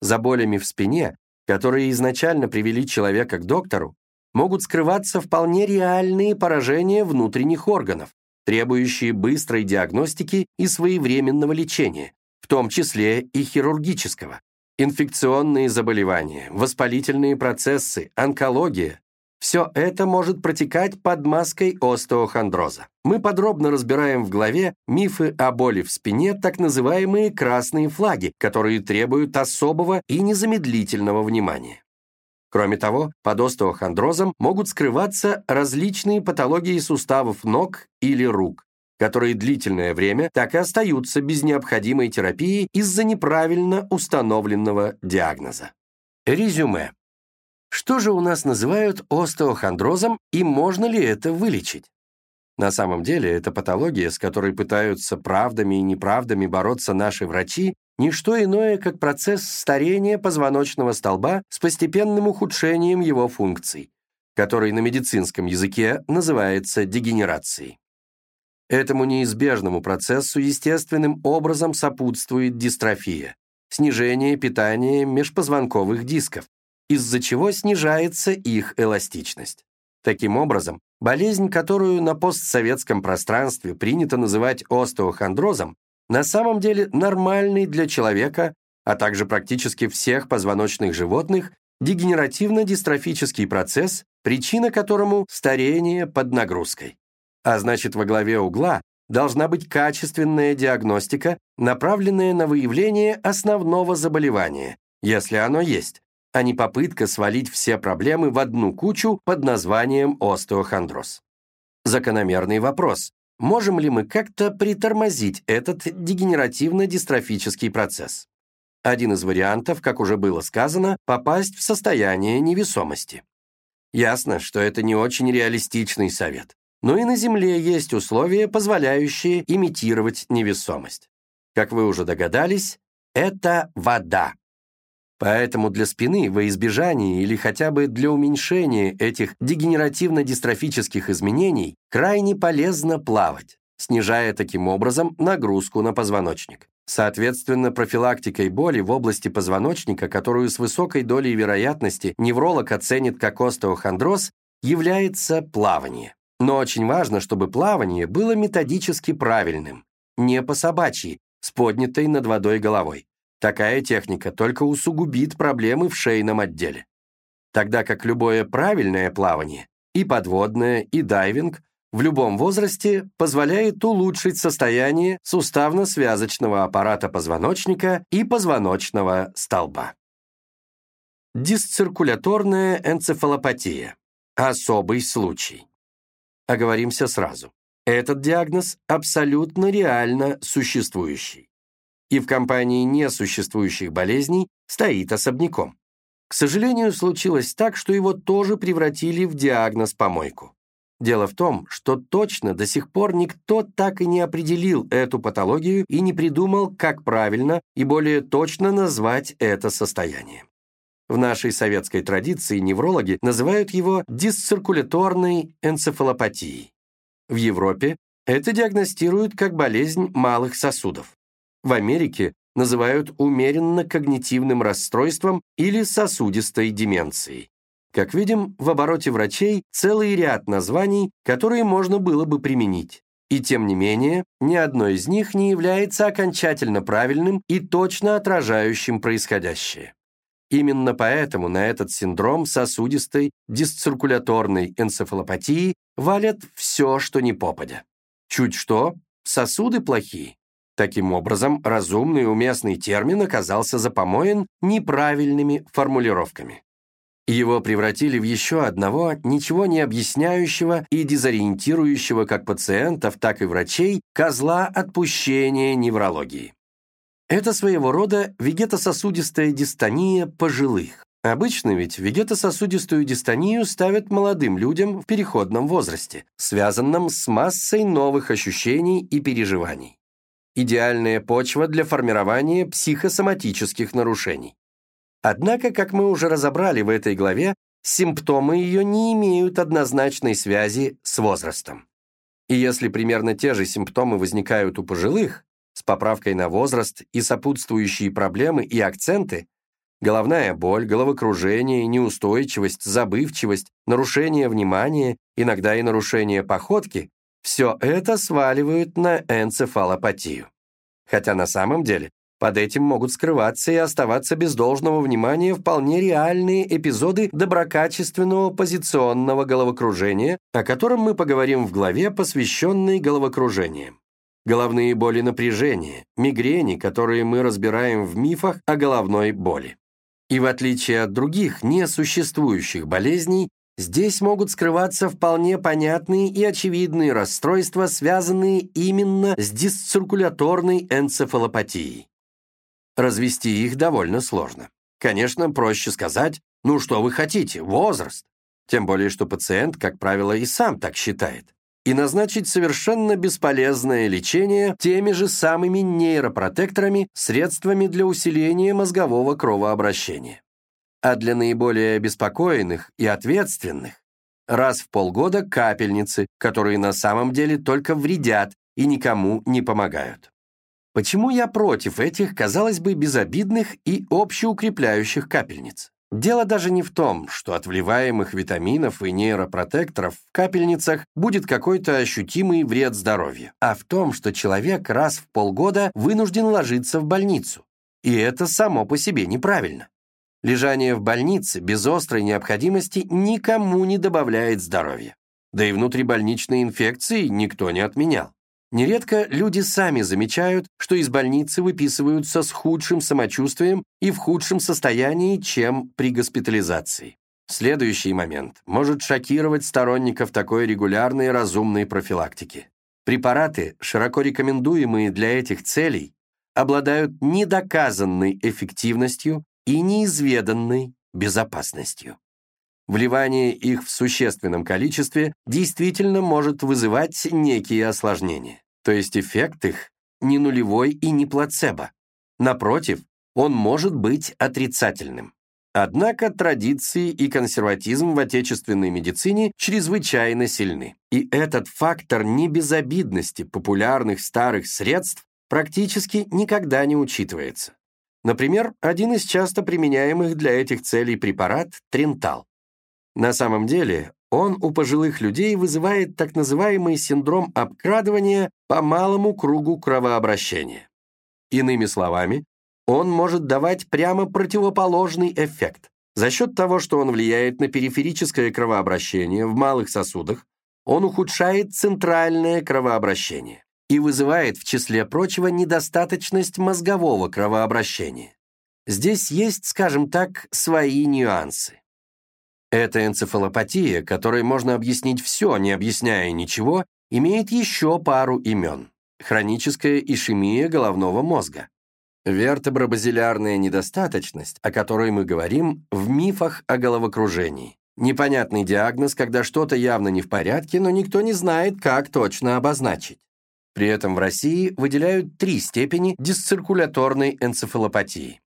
За болями в спине, которые изначально привели человека к доктору, могут скрываться вполне реальные поражения внутренних органов, требующие быстрой диагностики и своевременного лечения, в том числе и хирургического. Инфекционные заболевания, воспалительные процессы, онкология – все это может протекать под маской остеохондроза. Мы подробно разбираем в главе мифы о боли в спине, так называемые красные флаги, которые требуют особого и незамедлительного внимания. Кроме того, под остеохондрозом могут скрываться различные патологии суставов ног или рук, которые длительное время так и остаются без необходимой терапии из-за неправильно установленного диагноза. Резюме. Что же у нас называют остеохондрозом и можно ли это вылечить? На самом деле, это патология, с которой пытаются правдами и неправдами бороться наши врачи не что иное, как процесс старения позвоночного столба с постепенным ухудшением его функций, который на медицинском языке называется дегенерацией. Этому неизбежному процессу естественным образом сопутствует дистрофия, снижение питания межпозвонковых дисков, из-за чего снижается их эластичность. Таким образом, болезнь, которую на постсоветском пространстве принято называть остеохондрозом, на самом деле нормальный для человека, а также практически всех позвоночных животных, дегенеративно-дистрофический процесс, причина которому – старение под нагрузкой. А значит, во главе угла должна быть качественная диагностика, направленная на выявление основного заболевания, если оно есть, а не попытка свалить все проблемы в одну кучу под названием остеохондроз. Закономерный вопрос. Можем ли мы как-то притормозить этот дегенеративно-дистрофический процесс? Один из вариантов, как уже было сказано, попасть в состояние невесомости. Ясно, что это не очень реалистичный совет. Но и на Земле есть условия, позволяющие имитировать невесомость. Как вы уже догадались, это вода. Поэтому для спины во избежание или хотя бы для уменьшения этих дегенеративно-дистрофических изменений крайне полезно плавать, снижая таким образом нагрузку на позвоночник. Соответственно, профилактикой боли в области позвоночника, которую с высокой долей вероятности невролог оценит как остеохондроз, является плавание. Но очень важно, чтобы плавание было методически правильным, не по собачьи, с поднятой над водой головой. Такая техника только усугубит проблемы в шейном отделе. Тогда как любое правильное плавание, и подводное, и дайвинг, в любом возрасте позволяет улучшить состояние суставно-связочного аппарата позвоночника и позвоночного столба. Дисциркуляторная энцефалопатия. Особый случай. Оговоримся сразу. Этот диагноз абсолютно реально существующий и в компании несуществующих болезней стоит особняком. К сожалению, случилось так, что его тоже превратили в диагноз-помойку. Дело в том, что точно до сих пор никто так и не определил эту патологию и не придумал, как правильно и более точно назвать это состояние. В нашей советской традиции неврологи называют его дисциркуляторной энцефалопатией. В Европе это диагностируют как болезнь малых сосудов. В Америке называют умеренно-когнитивным расстройством или сосудистой деменцией. Как видим, в обороте врачей целый ряд названий, которые можно было бы применить. И тем не менее, ни одно из них не является окончательно правильным и точно отражающим происходящее. Именно поэтому на этот синдром сосудистой дисциркуляторной энцефалопатии валят все, что не попадя. Чуть что, сосуды плохие. Таким образом, разумный и уместный термин оказался запомоен неправильными формулировками. Его превратили в еще одного, ничего не объясняющего и дезориентирующего как пациентов, так и врачей, козла отпущения неврологии. Это своего рода вегетососудистая дистония пожилых. Обычно ведь вегетососудистую дистонию ставят молодым людям в переходном возрасте, связанном с массой новых ощущений и переживаний. Идеальная почва для формирования психосоматических нарушений. Однако, как мы уже разобрали в этой главе, симптомы ее не имеют однозначной связи с возрастом. И если примерно те же симптомы возникают у пожилых, с поправкой на возраст и сопутствующие проблемы и акценты, головная боль, головокружение, неустойчивость, забывчивость, нарушение внимания, иногда и нарушение походки, все это сваливают на энцефалопатию. Хотя на самом деле под этим могут скрываться и оставаться без должного внимания вполне реальные эпизоды доброкачественного позиционного головокружения, о котором мы поговорим в главе, посвященной головокружениям. Головные боли напряжения, мигрени, которые мы разбираем в мифах о головной боли. И в отличие от других несуществующих болезней, здесь могут скрываться вполне понятные и очевидные расстройства, связанные именно с дисциркуляторной энцефалопатией. Развести их довольно сложно. Конечно, проще сказать, ну что вы хотите, возраст. Тем более, что пациент, как правило, и сам так считает. И назначить совершенно бесполезное лечение теми же самыми нейропротекторами, средствами для усиления мозгового кровообращения. А для наиболее обеспокоенных и ответственных раз в полгода капельницы, которые на самом деле только вредят и никому не помогают. Почему я против этих, казалось бы, безобидных и общеукрепляющих капельниц? Дело даже не в том, что от вливаемых витаминов и нейропротекторов в капельницах будет какой-то ощутимый вред здоровью, а в том, что человек раз в полгода вынужден ложиться в больницу. И это само по себе неправильно. Лежание в больнице без острой необходимости никому не добавляет здоровья. Да и внутрибольничные инфекции никто не отменял. Нередко люди сами замечают, что из больницы выписываются с худшим самочувствием и в худшем состоянии, чем при госпитализации. Следующий момент может шокировать сторонников такой регулярной разумной профилактики. Препараты, широко рекомендуемые для этих целей, обладают недоказанной эффективностью и неизведанной безопасностью. Вливание их в существенном количестве действительно может вызывать некие осложнения. То есть эффект их не нулевой и не плацебо. Напротив, он может быть отрицательным. Однако традиции и консерватизм в отечественной медицине чрезвычайно сильны. И этот фактор небезобидности популярных старых средств практически никогда не учитывается. Например, один из часто применяемых для этих целей препарат – трентал. На самом деле он у пожилых людей вызывает так называемый синдром обкрадывания по малому кругу кровообращения. Иными словами, он может давать прямо противоположный эффект. За счет того, что он влияет на периферическое кровообращение в малых сосудах, он ухудшает центральное кровообращение и вызывает, в числе прочего, недостаточность мозгового кровообращения. Здесь есть, скажем так, свои нюансы. Эта энцефалопатия, которой можно объяснить все, не объясняя ничего, имеет еще пару имен. Хроническая ишемия головного мозга. Вертебробазилярная недостаточность, о которой мы говорим в мифах о головокружении. Непонятный диагноз, когда что-то явно не в порядке, но никто не знает, как точно обозначить. При этом в России выделяют три степени дисциркуляторной энцефалопатии.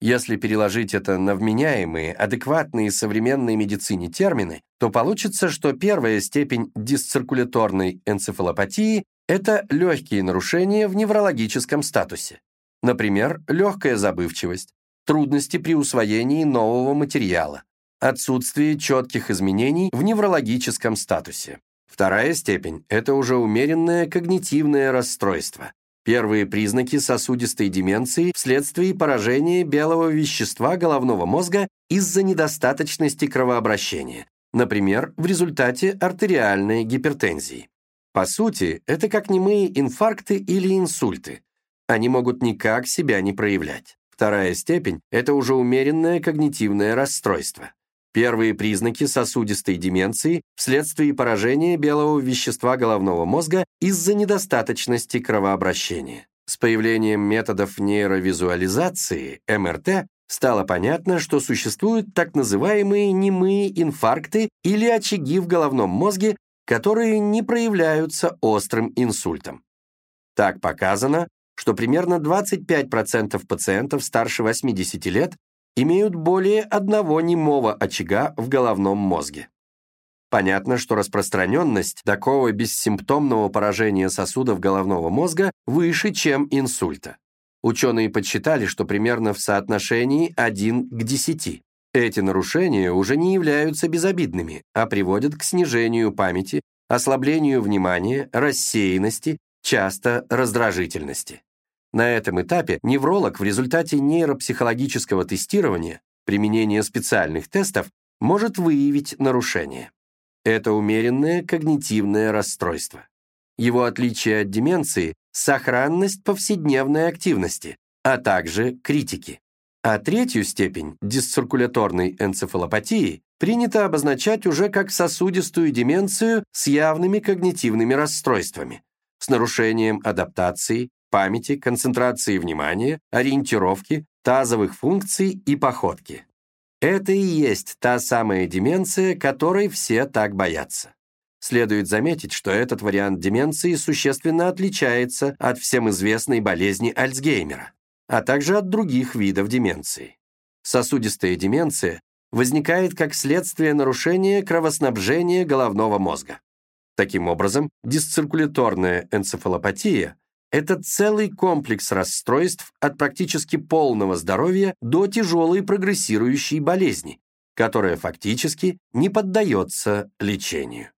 Если переложить это на вменяемые, адекватные современной медицине термины, то получится, что первая степень дисциркуляторной энцефалопатии – это легкие нарушения в неврологическом статусе. Например, легкая забывчивость, трудности при усвоении нового материала, отсутствие четких изменений в неврологическом статусе. Вторая степень – это уже умеренное когнитивное расстройство, Первые признаки сосудистой деменции вследствие поражения белого вещества головного мозга из-за недостаточности кровообращения, например, в результате артериальной гипертензии. По сути, это как немые инфаркты или инсульты. Они могут никак себя не проявлять. Вторая степень – это уже умеренное когнитивное расстройство. Первые признаки сосудистой деменции вследствие поражения белого вещества головного мозга из-за недостаточности кровообращения. С появлением методов нейровизуализации, МРТ, стало понятно, что существуют так называемые немые инфаркты или очаги в головном мозге, которые не проявляются острым инсультом. Так показано, что примерно 25% пациентов старше 80 лет имеют более одного немого очага в головном мозге. Понятно, что распространенность такого бессимптомного поражения сосудов головного мозга выше, чем инсульта. Ученые подсчитали, что примерно в соотношении 1 к 10. Эти нарушения уже не являются безобидными, а приводят к снижению памяти, ослаблению внимания, рассеянности, часто раздражительности. На этом этапе невролог в результате нейропсихологического тестирования, применения специальных тестов, может выявить нарушение. Это умеренное когнитивное расстройство. Его отличие от деменции – сохранность повседневной активности, а также критики. А третью степень дисциркуляторной энцефалопатии принято обозначать уже как сосудистую деменцию с явными когнитивными расстройствами, с нарушением адаптации, памяти, концентрации внимания, ориентировки, тазовых функций и походки. Это и есть та самая деменция, которой все так боятся. Следует заметить, что этот вариант деменции существенно отличается от всем известной болезни Альцгеймера, а также от других видов деменции. Сосудистая деменция возникает как следствие нарушения кровоснабжения головного мозга. Таким образом, дисциркуляторная энцефалопатия это целый комплекс расстройств от практически полного здоровья до тяжелой прогрессирующей болезни, которая фактически не поддается лечению.